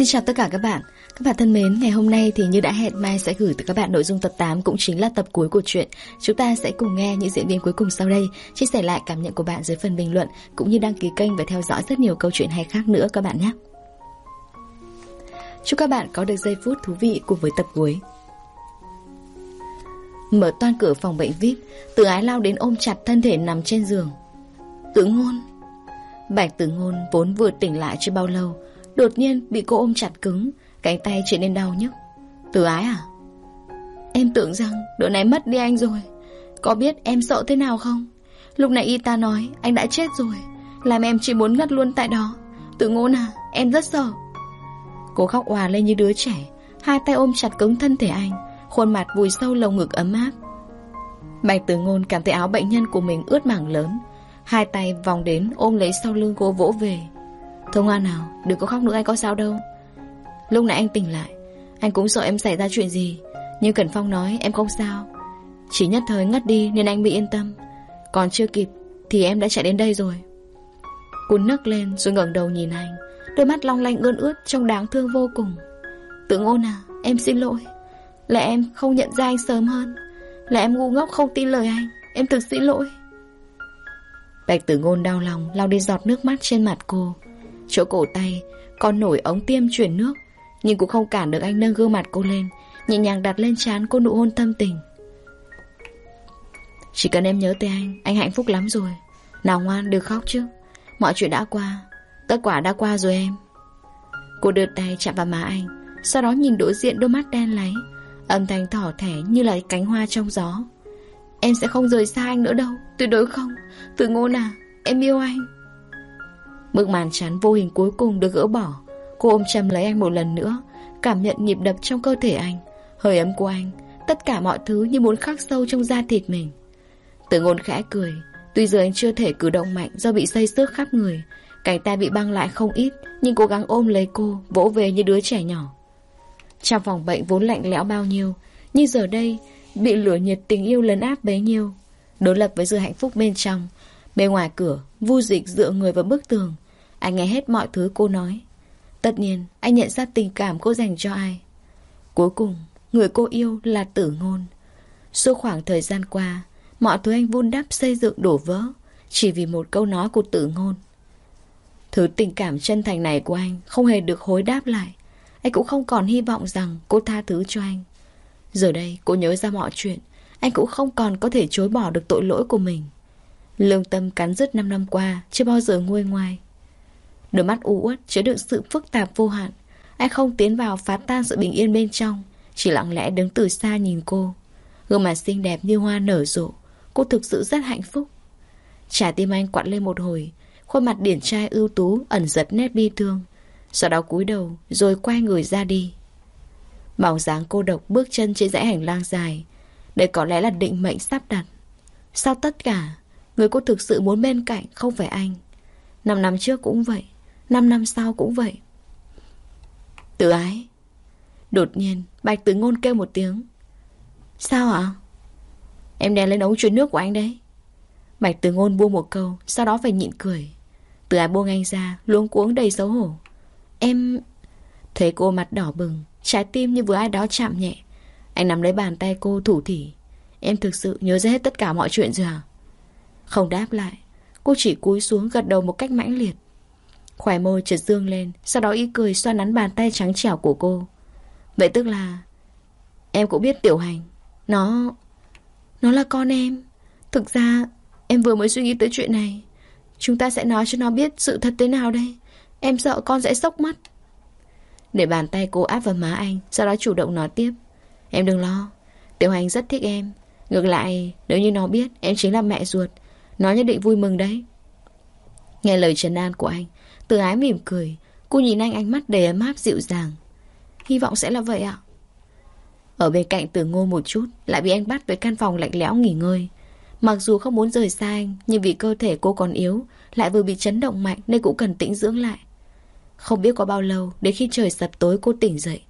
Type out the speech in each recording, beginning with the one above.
Xin chào tất cả các bạn. Các bạn thân mến, ngày hôm nay thì như đã hẹn Mai sẽ gửi tới các bạn nội dung tập 8 Cũng chính là tập cuối của truyện Chúng ta sẽ cùng nghe những diễn biến cuối cùng sau đây Chia sẻ lại cảm nhận của bạn dưới phần bình luận Cũng như đăng ký kênh và theo dõi rất nhiều câu chuyện hay khác nữa các bạn nhé. Chúc các bạn có được giây phút thú vị cùng với tập cuối. Mở toan cửa phòng bệnh VIP Từ ái lao đến ôm chặt thân thể nằm trên giường. Tử ngôn. Bạch tử ngôn vốn vừa tỉnh lại chưa bao lâu Đột nhiên bị cô ôm chặt cứng, Cánh tay trở nên đau nhức. Từ ái à? Em tưởng rằng đợt này mất đi anh rồi. Có biết em sợ thế nào không? Lúc này y ta nói anh đã chết rồi, Làm em chỉ muốn ngất luôn tại đó. Tự ngôn à em rất sợ. Cô khóc hòa lên như đứa trẻ, Hai tay ôm chặt cứng thân thể anh, Khuôn mặt vùi sâu lồng ngực ấm áp. Bạch tử ngôn cảm thấy áo bệnh nhân của mình ướt mảng lớn, Hai tay vòng đến ôm lấy sau lưng cô vỗ về. Thôi ngoan nào, Đừng có khóc nữa, anh có sao đâu. Lúc nãy anh tỉnh lại, Anh cũng sợ em xảy ra chuyện gì. Nhưng Cẩn Phong nói em không sao. Chỉ nhất thời ngất đi nên anh bị yên tâm. Còn chưa kịp Thì em đã chạy đến đây rồi. Cô nức lên rồi ngẩng đầu nhìn anh. Đôi mắt long lanh ươn ướt Trông đáng thương vô cùng. Tự ngôn à em xin lỗi. Là em không nhận ra anh sớm hơn. Là em ngu ngốc không tin lời anh. Em thực xin lỗi. Bạch tử ngôn đau lòng, lau đi giọt nước mắt trên mặt cô. Chỗ cổ tay Còn nổi ống tiêm chuyển nước, Nhưng cũng không cản được anh nâng gương mặt cô lên, Nhẹ nhàng đặt lên trán cô nụ hôn tâm tình. Chỉ cần em nhớ tới anh Anh hạnh phúc lắm rồi. Nào ngoan, đừng khóc chứ. Mọi chuyện đã qua, Tất quả đã qua rồi em. Cô đưa tay chạm vào má anh, Sau đó nhìn đối diện đôi mắt đen láy, Âm thanh thỏ thẻ như là cánh hoa trong gió. Em sẽ không rời xa anh nữa đâu, Tuyệt đối không. Từ ngôn à Em yêu anh. Bức màn chắn vô hình cuối cùng được gỡ bỏ. Cô ôm chầm lấy anh một lần nữa, Cảm nhận nhịp đập trong cơ thể anh, Hơi ấm của anh, Tất cả mọi thứ như muốn khắc sâu trong da thịt mình. Từ ngôn khẽ cười, Tuy giờ anh chưa thể cử động mạnh do bị xây xước khắp người, Cánh tay bị băng lại không ít, Nhưng cố gắng ôm lấy cô, Vỗ về như đứa trẻ nhỏ. Trong phòng bệnh vốn lạnh lẽo bao nhiêu, Nhưng giờ đây, Bị lửa nhiệt tình yêu lấn áp bấy nhiêu. Đối lập với sự hạnh phúc bên trong, Bên ngoài cửa Vu dịch dựa người vào bức tường. Anh nghe hết mọi thứ cô nói. Tất nhiên, anh nhận ra tình cảm cô dành cho ai. Cuối cùng, Người cô yêu là tử ngôn. Suốt khoảng thời gian qua, Mọi thứ anh vun đắp xây dựng đổ vỡ Chỉ vì một câu nói của tử ngôn. Thứ tình cảm chân thành này của anh Không hề được hối đáp lại. Anh cũng không còn hy vọng rằng cô tha thứ cho anh. Giờ đây, cô nhớ ra mọi chuyện. Anh cũng không còn có thể chối bỏ được tội lỗi của mình. Lương tâm cắn rứt 5 năm qua, Chưa bao giờ nguôi ngoài. Đôi mắt u uất chứa đựng sự phức tạp vô hạn. Anh không tiến vào phá tan sự bình yên bên trong, Chỉ lặng lẽ đứng từ xa nhìn cô. Gương mặt xinh đẹp như hoa nở rộ, Cô thực sự rất hạnh phúc. Trả tim anh quặn lên một hồi, Khuôn mặt điển trai ưu tú Ẩn giật nét bi thương. Sau đó cúi đầu, rồi quay người ra đi. Bảo dáng cô độc bước chân trên dãy hành lang dài, Đây có lẽ là định mệnh sắp đặt. Sau tất cả Người cô thực sự muốn bên cạnh không phải anh. Năm năm trước cũng vậy, Năm năm sau cũng vậy. Tự ái. Đột nhiên, Bạch tử ngôn kêu một tiếng. Sao ạ? Em đè lên ống truyền nước của anh đấy. Bạch tử ngôn buông một câu, Sau đó phải nhịn cười. Từ ái buông anh ra, Luống cuống đầy xấu hổ. Em Thấy cô mặt đỏ bừng, Trái tim như vừa ai đó chạm nhẹ. Anh nắm lấy bàn tay cô thủ thỉ. Em thực sự nhớ ra hết tất cả mọi chuyện rồi hả? Không đáp lại, Cô chỉ cúi xuống gật đầu một cách mãnh liệt. Khỏe môi trượt dương lên, Sau đó ý cười xoa nắn bàn tay trắng trẻo của cô. Vậy tức là Em cũng biết tiểu hành, Nó Nó là con em. Thực ra, em vừa mới suy nghĩ tới chuyện này. Chúng ta sẽ nói cho nó biết sự thật thế nào đây. Em sợ con sẽ sốc mất để bàn tay cô áp vào má anh, Sau đó chủ động nói tiếp. Em đừng lo, Tiểu hành rất thích em. Ngược lại, nếu như nó biết, em chính là mẹ ruột. Nó nhất định vui mừng đấy. Nghe lời trấn an của anh, Từ ái mỉm cười, Cô nhìn anh ánh mắt đầy ấm áp dịu dàng. Hy vọng sẽ là vậy ạ. Ở bên cạnh từ ngô một chút, Lại bị anh bắt với căn phòng lạnh lẽo nghỉ ngơi. Mặc dù không muốn rời xa anh, Nhưng vì cơ thể cô còn yếu, Lại vừa bị chấn động mạnh Nên cũng cần tĩnh dưỡng lại. Không biết có bao lâu, Đến khi trời sập tối cô tỉnh dậy.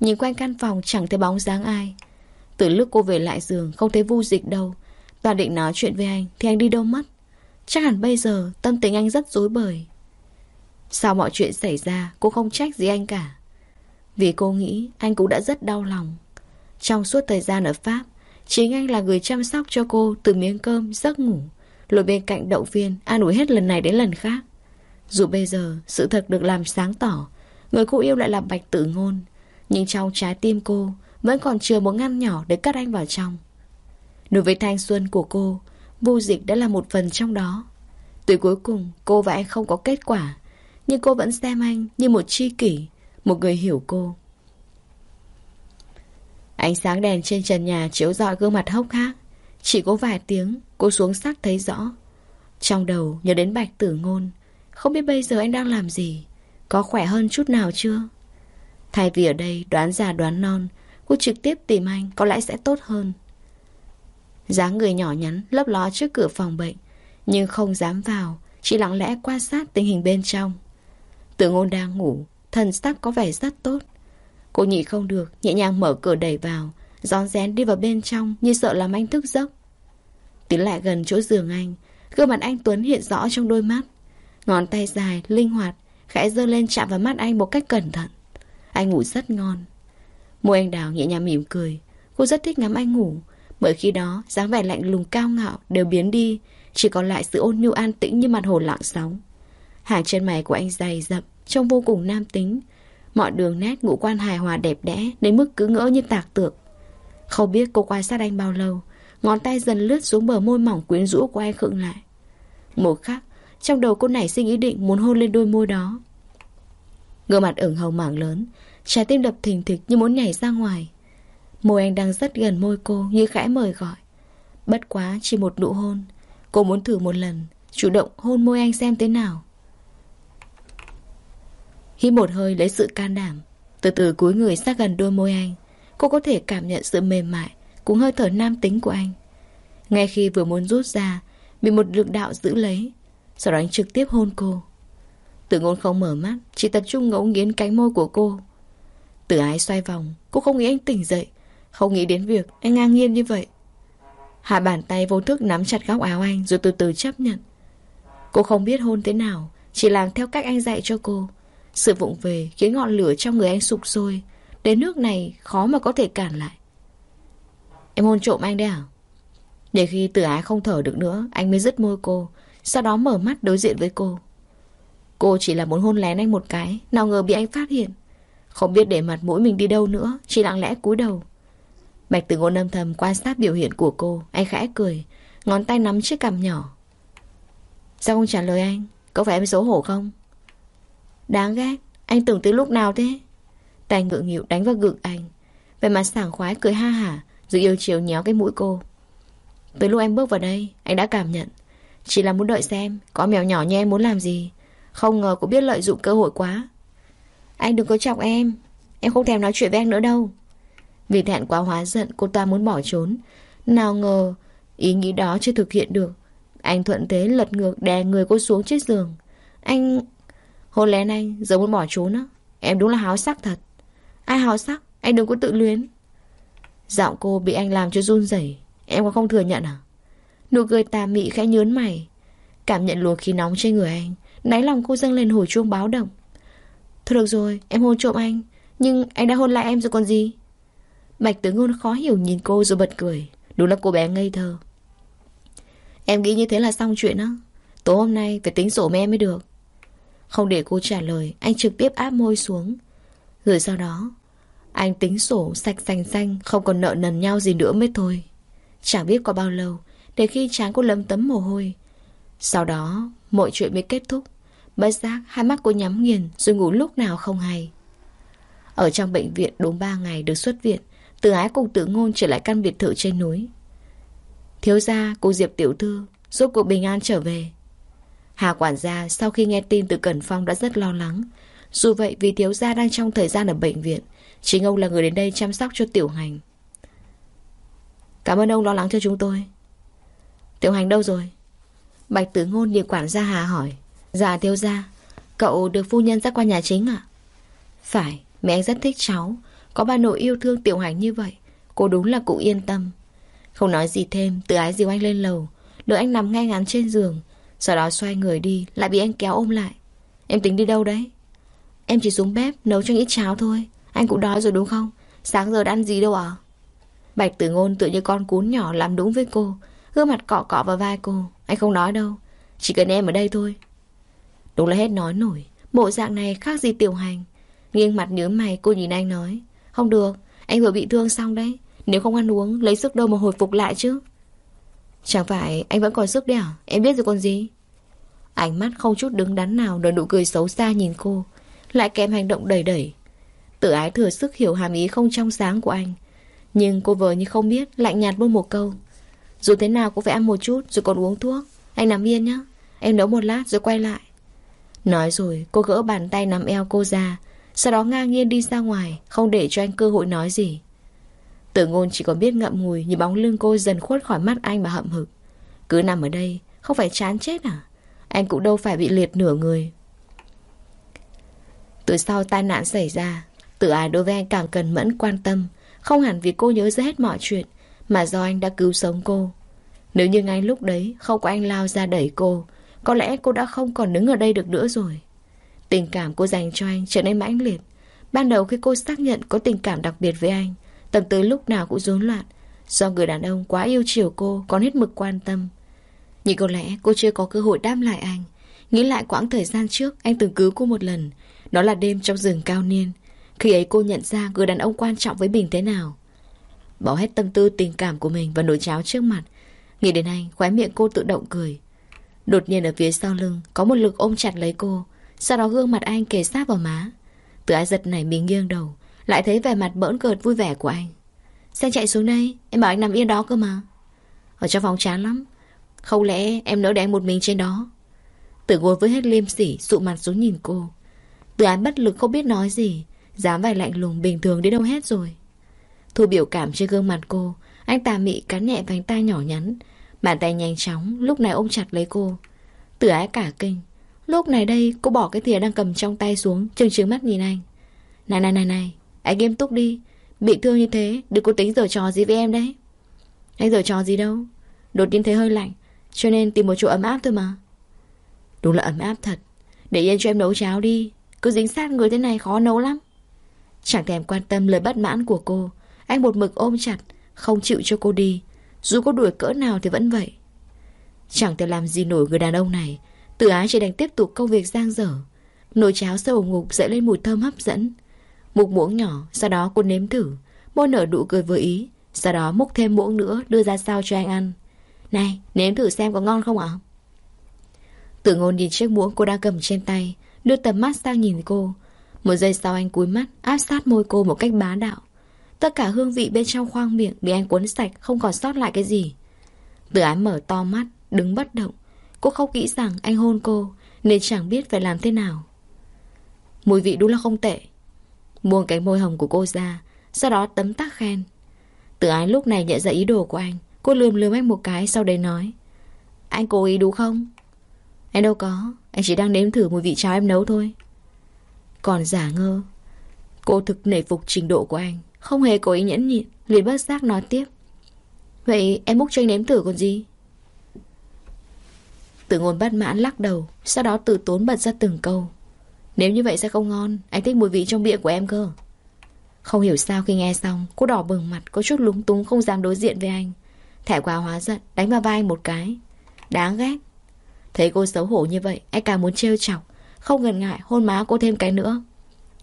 Nhìn quanh căn phòng chẳng thấy bóng dáng ai. Từ lúc cô về lại giường, Không thấy vu dịch đâu Toàn định nói chuyện với anh Thì anh đi đâu mất? Chắc hẳn bây giờ tâm tình anh rất rối bời. Sau mọi chuyện xảy ra Cô không trách gì anh cả. Vì cô nghĩ anh cũng đã rất đau lòng. Trong suốt thời gian ở Pháp Chính anh là người chăm sóc cho cô Từ miếng cơm, giấc ngủ. Lội bên cạnh động viên An ủi hết lần này đến lần khác. Dù bây giờ sự thật được làm sáng tỏ Người cô yêu lại là Bạch Tử Ngôn. Nhưng trong trái tim cô Vẫn còn chừa một ngăn nhỏ để cất anh vào trong. Đối với thanh xuân của cô, Vô dịch đã là một phần trong đó. Tuy cuối cùng, cô và anh không có kết quả, Nhưng cô vẫn xem anh như một tri kỷ, Một người hiểu cô. Ánh sáng đèn trên trần nhà chiếu rọi gương mặt hốc hác. Chỉ có vài tiếng, Cô xuống sắc thấy rõ. Trong đầu nhớ đến bạch tử ngôn, Không biết bây giờ anh đang làm gì, Có khỏe hơn chút nào chưa? Thay vì ở đây đoán già đoán non, Cô trực tiếp tìm anh Có lẽ sẽ tốt hơn dáng người nhỏ nhắn lấp ló trước cửa phòng bệnh Nhưng không dám vào Chỉ lặng lẽ quan sát tình hình bên trong. Tử ngôn đang ngủ Thần sắc có vẻ rất tốt. Cô nhị không được Nhẹ nhàng mở cửa đẩy vào rón rén đi vào bên trong Như sợ làm anh thức giấc. Tiến lại gần chỗ giường anh Gương mặt anh Tuấn hiện rõ trong đôi mắt. Ngón tay dài, linh hoạt Khẽ giơ lên chạm vào mắt anh một cách cẩn thận. Anh ngủ rất ngon. Môi anh đào nhẹ nhàng mỉm cười Cô rất thích ngắm anh ngủ bởi khi đó, dáng vẻ lạnh lùng cao ngạo đều biến đi, Chỉ còn lại sự ôn nhu an tĩnh như mặt hồ lặng sóng. Hàng chân mày của anh dày dập Trông vô cùng nam tính. Mọi đường nét ngũ quan hài hòa đẹp đẽ, Đến mức cứ ngỡ như tạc tượng Không biết cô quan sát anh bao lâu, Ngón tay dần lướt xuống bờ môi mỏng quyến rũ của anh khựng lại. Một khắc, Trong đầu cô nảy sinh ý định muốn hôn lên đôi môi đó. Gương mặt ửng hồng mảng lớn, Trái tim đập thình thịch như muốn nhảy ra ngoài. Môi anh đang rất gần môi cô như khẽ mời gọi. Bất quá chỉ một nụ hôn. Cô muốn thử một lần, Chủ động hôn môi anh xem thế nào. Hít một hơi lấy sự can đảm, Từ từ cúi người sát gần đôi môi anh. Cô có thể cảm nhận sự mềm mại, Cũng hơi thở nam tính của anh. Ngay khi vừa muốn rút ra, Bị một lực đạo giữ lấy, Sau đó anh trực tiếp hôn cô. Tử ngôn không mở mắt, Chỉ tập trung ngẫu nghiến cánh môi của cô. Tử ái xoay vòng, Cô không nghĩ anh tỉnh dậy không nghĩ đến việc anh ngang nhiên như vậy. Hạ bàn tay vô thức nắm chặt góc áo anh Rồi từ từ chấp nhận. Cô không biết hôn thế nào, Chỉ làm theo cách anh dạy cho cô. Sự vụng về khiến ngọn lửa trong người anh sụp sôi, Đến nước này khó mà có thể cản lại. Em hôn trộm anh đấy à? Để khi tử ái không thở được nữa, Anh mới dứt môi cô, Sau đó mở mắt đối diện với cô. Cô chỉ là muốn hôn lén anh một cái, Nào ngờ bị anh phát hiện. Không biết để mặt mũi mình đi đâu nữa, Chỉ lặng lẽ cúi đầu. Bạch tử ngôn âm thầm quan sát biểu hiện của cô, Anh khẽ cười, Ngón tay nắm chiếc cằm nhỏ. Sao không trả lời anh? Có phải em xấu hổ không? Đáng ghét, Anh tưởng từ lúc nào thế? Tay ngượng nghịu đánh vào ngực anh Về mặt sảng khoái cười ha hả, Rồi yêu chiều nhéo cái mũi cô. Từ lúc em bước vào đây, Anh đã cảm nhận, Chỉ là muốn đợi xem Có mèo nhỏ như em muốn làm gì. Không ngờ cũng biết lợi dụng cơ hội quá. Anh đừng có chọc em Em không thèm nói chuyện với anh nữa đâu vì thẹn quá hóa giận, cô ta muốn bỏ trốn. Nào ngờ, Ý nghĩ đó chưa thực hiện được. Anh thuận thế lật ngược đè người cô xuống chiếc giường. Anh, Hôn lén anh, giờ muốn bỏ trốn á. Em đúng là háo sắc thật. Ai háo sắc? Anh đừng có tự luyến. Giọng cô bị anh làm cho run rẩy. Em có không thừa nhận à? Nụ cười tà mị khẽ nhớn mày. Cảm nhận luồng khí nóng trên người anh Náy lòng cô dâng lên hồi chuông báo động. Thôi được rồi, em hôn trộm anh. Nhưng anh đã hôn lại em rồi còn gì? Bạch Tử Ngôn khó hiểu nhìn cô rồi bật cười. Đúng là cô bé ngây thơ. Em nghĩ như thế là xong chuyện á. Tối hôm nay phải tính sổ mẹ mới được. Không để cô trả lời, Anh trực tiếp áp môi xuống. Rồi sau đó, Anh tính sổ sạch xanh xanh, Không còn nợ nần nhau gì nữa mới thôi. Chẳng biết qua bao lâu Để khi trán cô lấm tấm mồ hôi. Sau đó, mọi chuyện mới kết thúc. Bất giác, hai mắt cô nhắm nghiền, Rồi ngủ lúc nào không hay. Ở trong bệnh viện đúng 3 ngày được xuất viện từ ái cùng tử ngôn trở lại căn biệt thự trên núi. Thiếu gia cô Diệp Tiểu Thư Giúp cuộc bình an trở về. Hà quản gia sau khi nghe tin từ Cẩn Phong đã rất lo lắng. Dù vậy vì thiếu gia đang trong thời gian ở bệnh viện Chính ông là người đến đây chăm sóc cho Tiểu Hành. Cảm ơn ông lo lắng cho chúng tôi. Tiểu Hành đâu rồi? Bạch tử ngôn nhìn quản gia Hà hỏi. Dạ thiếu gia Cậu được phu nhân dắt qua nhà chính ạ. Phải, mẹ anh rất thích cháu có bà nội yêu thương tiểu hành như vậy, Cô đúng là cũng yên tâm. Không nói gì thêm, Từ ái dìu anh lên lầu, Đợi anh nằm ngay ngắn trên giường, Sau đó xoay người đi, Lại bị anh kéo ôm lại. Em tính đi đâu đấy? Em chỉ xuống bếp, nấu cho ít cháo thôi, Anh cũng đói rồi đúng không? Sáng giờ đã ăn gì đâu à Bạch tử ngôn tự như con cún nhỏ làm đúng với cô, Gương mặt cọ cọ vào vai cô, Anh không nói đâu, Chỉ cần em ở đây thôi. Đúng là hết nói nổi, Bộ dạng này khác gì tiểu hành. Nghiêng mặt nhớ mày, cô nhìn anh nói không được, Anh vừa bị thương xong đấy. Nếu không ăn uống, Lấy sức đâu mà hồi phục lại chứ. Chẳng phải anh vẫn còn sức đấy à? Em biết rồi còn gì? Ánh mắt không chút đứng đắn nào Nở nụ cười xấu xa nhìn cô, Lại kèm hành động đẩy đẩy. Tự ái thừa sức hiểu hàm ý không trong sáng của anh. Nhưng cô vợ như không biết, Lạnh nhạt buông một câu. Dù thế nào cũng phải ăn một chút, rồi còn uống thuốc. Anh nằm yên nhé Em nấu một lát, rồi quay lại. Nói rồi, cô gỡ bàn tay nắm eo cô ra sau đó ngang nhiên đi ra ngoài, Không để cho anh cơ hội nói gì. Tử ngôn chỉ còn biết ngậm ngùi Như bóng lưng cô dần khuất khỏi mắt anh mà hậm hực. Cứ nằm ở đây, Không phải chán chết à? Anh cũng đâu phải bị liệt nửa người. Từ sau tai nạn xảy ra Tự ái đối với anh càng cần mẫn quan tâm. Không hẳn vì cô nhớ ra hết mọi chuyện, Mà do anh đã cứu sống cô. Nếu như ngay lúc đấy Không có anh lao ra đẩy cô, Có lẽ cô đã không còn đứng ở đây được nữa rồi. Tình cảm cô dành cho anh trở nên mãnh liệt. Ban đầu khi cô xác nhận có tình cảm đặc biệt với anh Tâm tư lúc nào cũng rối loạn. Do người đàn ông quá yêu chiều cô, Còn hết mực quan tâm. Nhưng có lẽ cô chưa có cơ hội đáp lại anh. Nghĩ lại quãng thời gian trước, Anh từng cứu cô một lần. Đó là đêm trong rừng cao niên. Khi ấy cô nhận ra người đàn ông quan trọng với mình thế nào. Bỏ hết tâm tư, tình cảm của mình vào nồi cháo trước mặt. Nghĩ đến anh, Khóe miệng cô tự động cười. Đột nhiên ở phía sau lưng, Có một lực ôm chặt lấy cô. Sau đó gương mặt anh kề sát vào má. Từ ái giật này mình nghiêng đầu, Lại thấy vẻ mặt bỡn cợt vui vẻ của anh. Xe chạy xuống đây, Em bảo anh nằm yên đó cơ mà. Ở trong phòng chán lắm, Không lẽ em nỡ để anh một mình trên đó? Tử ngồi với hết liêm sỉ Dụ mặt xuống nhìn cô. Từ ái bất lực không biết nói gì dám vài lạnh lùng bình thường đến đâu hết rồi. Thu biểu cảm trên gương mặt cô, Anh tà mị cắn nhẹ vành tay nhỏ nhắn. Bàn tay nhanh chóng, Lúc này ôm chặt lấy cô. Tử ái cả kinh Lúc này đây, cô bỏ cái thìa đang cầm trong tay xuống, Trừng trừng mắt nhìn anh. Này này này này, Anh nghiêm túc đi. Bị thương như thế, Đừng có tính giở trò gì với em đấy. Anh giở trò gì đâu? Đột nhiên thấy hơi lạnh, Cho nên tìm một chỗ ấm áp thôi mà. Đúng là ấm áp thật. Để yên cho em nấu cháo đi. Cứ dính sát người thế này khó nấu lắm. Chẳng thèm quan tâm lời bất mãn của cô. Anh một mực ôm chặt, Không chịu cho cô đi. Dù có đuổi cỡ nào thì vẫn vậy. Chẳng thể làm gì nổi người đàn ông này. Từ ái chỉ đành tiếp tục công việc giang dở. Nồi cháo sâu ngục dậy lên mùi thơm hấp dẫn. Mục muỗng nhỏ, Sau đó cô nếm thử. Môi nở đủ cười vừa ý, Sau đó múc thêm muỗng nữa đưa ra sao cho anh ăn. Này, nếm thử xem có ngon không ạ? Tử ngôn nhìn chiếc muỗng cô đang cầm trên tay, Đưa tầm mắt sang nhìn cô. Một giây sau anh cúi mắt, Áp sát môi cô một cách bá đạo. Tất cả hương vị bên trong khoang miệng Bị anh cuốn sạch, không còn sót lại cái gì. Tử ái mở to mắt, Đứng bất động. Cô không nghĩ rằng anh hôn cô, Nên chẳng biết phải làm thế nào. Mùi vị đúng là không tệ. Buông cái môi hồng của cô ra, Sau đó tấm tắc khen. Từ ái lúc này nhận ra ý đồ của anh, Cô lườm lườm anh một cái, sau đấy nói, Anh cố ý đúng không? Anh đâu có, Anh chỉ đang nếm thử mùi vị cháo em nấu thôi. Còn giả ngơ, Cô thực nể phục trình độ của anh, Không hề cố ý nhẫn nhịn, liền bất giác nói tiếp, Vậy em múc cho anh nếm thử còn gì? Từ ngôn bất mãn lắc đầu, Sau đó từ tốn bật ra từng câu. Nếu như vậy sẽ không ngon, Anh thích mùi vị trong miệng của em cơ. Không hiểu sao khi nghe xong, Cô đỏ bừng mặt, có chút lúng túng không dám đối diện với anh. Thẻ quá hóa giận, Đánh vào vai anh một cái. Đáng ghét. Thấy cô xấu hổ như vậy, Anh càng muốn trêu chọc. Không ngần ngại, hôn má cô thêm cái nữa.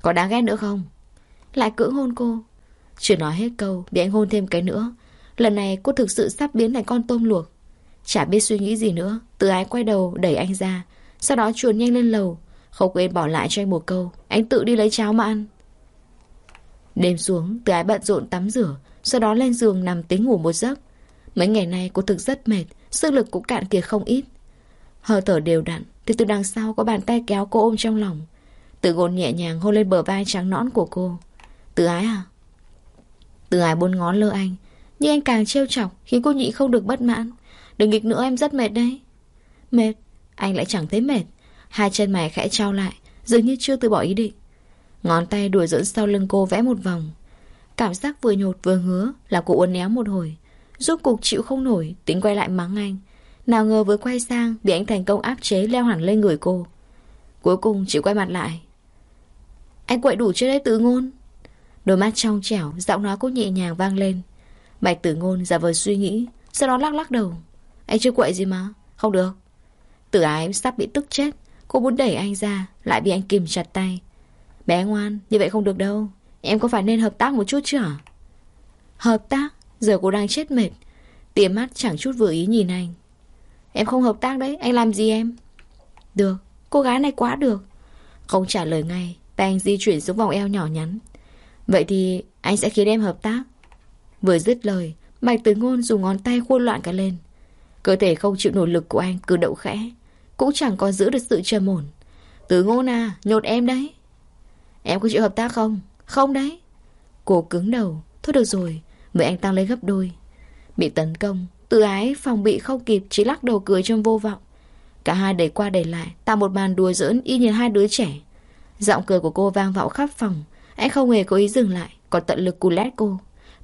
Có đáng ghét nữa không? Lại cưỡng hôn cô. Chưa nói hết câu, Bị anh hôn thêm cái nữa. Lần này cô thực sự sắp biến thành con tôm luộc. Chả biết suy nghĩ gì nữa Từ ái quay đầu đẩy anh ra. Sau đó chuồn nhanh lên lầu, Không quên bỏ lại cho anh một câu, Anh tự đi lấy cháo mà ăn. Đêm xuống từ ái bận rộn tắm rửa, Sau đó lên giường nằm tính ngủ một giấc. Mấy ngày nay cô thực rất mệt, Sức lực cũng cạn kiệt không ít. Hơi thở đều đặn, Thì từ đằng sau có bàn tay kéo cô ôm trong lòng. Từ gồn nhẹ nhàng hôn lên bờ vai trắng nõn của cô. Từ ái à? Từ ái buôn ngón lơ anh, Nhưng anh càng trêu chọc Khiến cô nhị không được bất mãn. Đừng nghịch nữa, em rất mệt đấy. Mệt? Anh lại chẳng thấy mệt. Hai chân mày khẽ trao lại, Dường như chưa từ bỏ ý định. Ngón tay đuổi dẫn sau lưng cô vẽ một vòng. Cảm giác vừa nhột vừa ngứa Là cô uốn éo một hồi. Giúp cục chịu không nổi, Tính quay lại mắng anh. Nào ngờ vừa quay sang, Bị anh thành công áp chế leo hẳn lên người cô. Cuối cùng chỉ quay mặt lại. Anh quậy đủ chưa đấy tứ ngôn? Đôi mắt trong trẻo, Giọng nói cô nhẹ nhàng vang lên. Bạch tử ngôn giả vờ suy nghĩ, Sau đó lắc lắc đầu. Anh chưa quậy gì mà. Không được. Tử ái sắp bị tức chết, Cô muốn đẩy anh ra, Lại bị anh kìm chặt tay. Bé ngoan, Như vậy không được đâu. Em có phải nên hợp tác một chút chứ hả? Hợp tác? Giờ cô đang chết mệt. Tiềm mắt chẳng chút vừa ý nhìn anh. Em không hợp tác đấy, Anh làm gì em? Được, Cô gái này quá được. Không trả lời ngay, Tay anh di chuyển xuống vòng eo nhỏ nhắn. Vậy thì anh sẽ khiến em hợp tác. Vừa dứt lời, Mạch tử ngôn dùng ngón tay khuôn loạn cả lên. Cơ thể không chịu nổi lực của anh cứ đậu khẽ. Cũng chẳng còn giữ được sự trầm ổn. Tử ngôn à Nhột em đấy. Em có chịu hợp tác không? Không đấy. Cô cứng đầu. Thôi được rồi Mời anh tăng lên gấp đôi. Bị tấn công Tự ái phòng bị không kịp Chỉ lắc đầu cười trong vô vọng. Cả hai đẩy qua đẩy lại Tạo một màn đùa giỡn y như hai đứa trẻ. Giọng cười của cô vang vọng khắp phòng. Anh không hề có ý dừng lại Còn tận lực cù lét cô.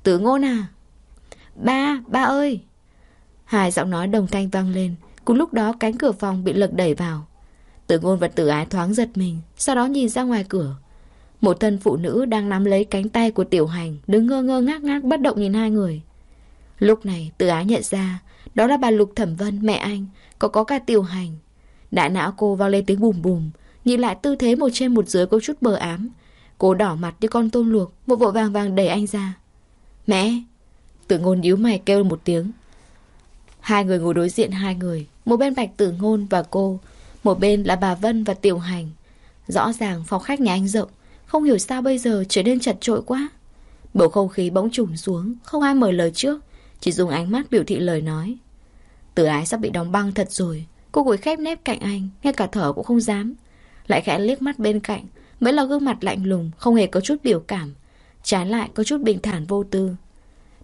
Tử ngôn à Ba, ba ơi. Hai giọng nói đồng thanh vang lên Cùng lúc đó cánh cửa phòng bị lực đẩy vào. Tử ngôn và tử ái thoáng giật mình Sau đó nhìn ra ngoài cửa. Một thân phụ nữ đang nắm lấy cánh tay của tiểu hành Đứng ngơ ngơ ngác ngác bất động nhìn hai người. Lúc này tử ái nhận ra Đó là bà Lục Thẩm Vân, mẹ anh Có có cả tiểu hành. Đại não cô vang lên tiếng bùm bùm Nhìn lại tư thế một trên một dưới có chút bờ ám. Cô đỏ mặt như con tôm luộc một vội vàng vàng đẩy anh ra. Mẹ! Tử ngôn nhíu mày kêu một tiếng. Hai người ngồi đối diện hai người, Một bên bạch tử ngôn và cô, Một bên là bà Vân và Tiểu Hành. Rõ ràng phòng khách nhà anh rộng, Không hiểu sao bây giờ trở nên chật trội quá. Bầu không khí bỗng trùng xuống, Không ai mở lời trước, Chỉ dùng ánh mắt biểu thị lời nói. Tử ái sắp bị đóng băng thật rồi, Cô ngồi khép nép cạnh anh, Ngay cả thở cũng không dám. Lại khẽ liếc mắt bên cạnh, Mới là gương mặt lạnh lùng, Không hề có chút biểu cảm. Trái lại có chút bình thản vô tư.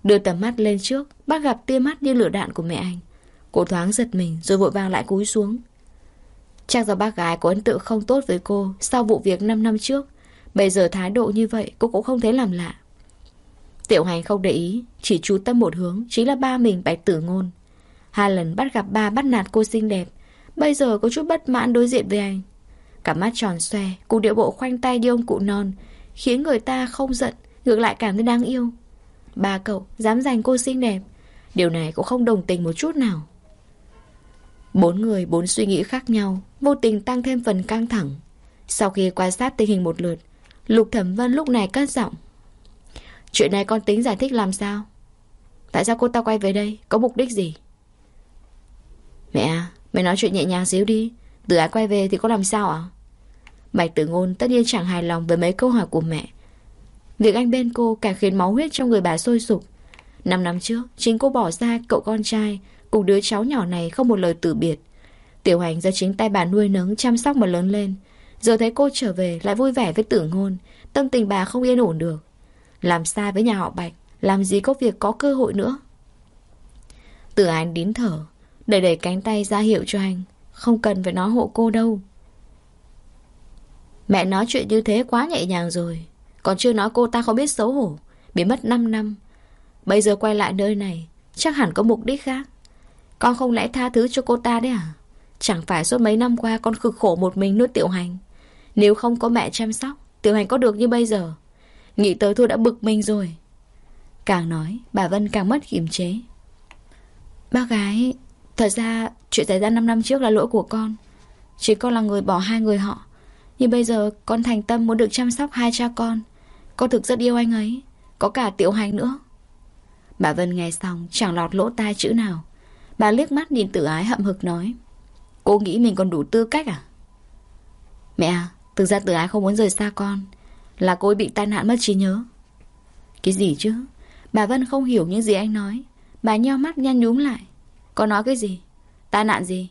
Đưa tầm mắt lên trước bác gặp tia mắt như lửa đạn của mẹ anh. Cô thoáng giật mình rồi vội vàng lại cúi xuống. Chắc do bác gái có ấn tượng không tốt với cô Sau vụ việc 5 năm trước, Bây giờ thái độ như vậy cô cũng không thấy làm lạ. Tiểu hành không để ý, Chỉ chú tâm một hướng, Chính là ba mình bạch tử ngôn. Hai lần bắt gặp ba bắt nạt cô xinh đẹp, Bây giờ có chút bất mãn đối diện với anh. Cả mắt tròn xoe Cùng điệu bộ khoanh tay đi ông cụ non, Khiến người ta không giận, Ngược lại cảm thấy đáng yêu. Ba cậu dám giành cô xinh đẹp. Điều này cũng không đồng tình một chút nào. Bốn người, bốn suy nghĩ khác nhau, Vô tình tăng thêm phần căng thẳng. Sau khi quan sát tình hình một lượt, Lục Thẩm Vân lúc này cất giọng. Chuyện này con tính giải thích làm sao? Tại sao cô ta quay về đây? Có mục đích gì? Mẹ à Mẹ nói chuyện nhẹ nhàng xíu đi. Từ ái quay về thì có làm sao ạ? Bạch tử ngôn tất nhiên chẳng hài lòng với mấy câu hỏi của mẹ. Việc anh bên cô càng khiến máu huyết trong người bà sôi sục. Năm năm trước, Chính cô bỏ ra cậu con trai, Cùng đứa cháu nhỏ này không một lời từ biệt. Tiểu hành do chính tay bà nuôi nấng Chăm sóc mà lớn lên. Giờ thấy cô trở về lại vui vẻ với tử ngôn, Tâm tình bà không yên ổn được. Làm xa với nhà họ Bạch, Làm gì có việc có cơ hội nữa. Tử ánh đín thở, Đẩy đẩy cánh tay ra hiệu cho anh, Không cần phải nói hộ cô đâu. Mẹ nói chuyện như thế quá nhẹ nhàng rồi. Còn chưa nói cô ta không biết xấu hổ, Bị mất 5 năm. Bây giờ quay lại nơi này, Chắc hẳn có mục đích khác. Con không lẽ tha thứ cho cô ta đấy à Chẳng phải suốt mấy năm qua con cực khổ một mình nuôi tiểu hành. Nếu không có mẹ chăm sóc, Tiểu hành có được như bây giờ? Nghĩ tới thôi đã bực mình rồi. Càng nói, bà Vân càng mất kiềm chế. Bác gái, Thật ra chuyện xảy ra 5 năm trước là lỗi của con. Chỉ con là người bỏ hai người họ. Nhưng bây giờ con thành tâm muốn được chăm sóc hai cha con. Con thực rất yêu anh ấy, Có cả tiểu hành nữa. Bà Vân nghe xong, chẳng lọt lỗ tai chữ nào. Bà liếc mắt nhìn tử ái hậm hực nói, Cô nghĩ mình còn đủ tư cách à? Mẹ à Thực ra tử ái không muốn rời xa con, Là cô ấy bị tai nạn mất trí nhớ. Cái gì chứ? Bà Vân không hiểu những gì anh nói. Bà nheo mắt nhăn nhúm lại. Con nói cái gì? Tai nạn gì?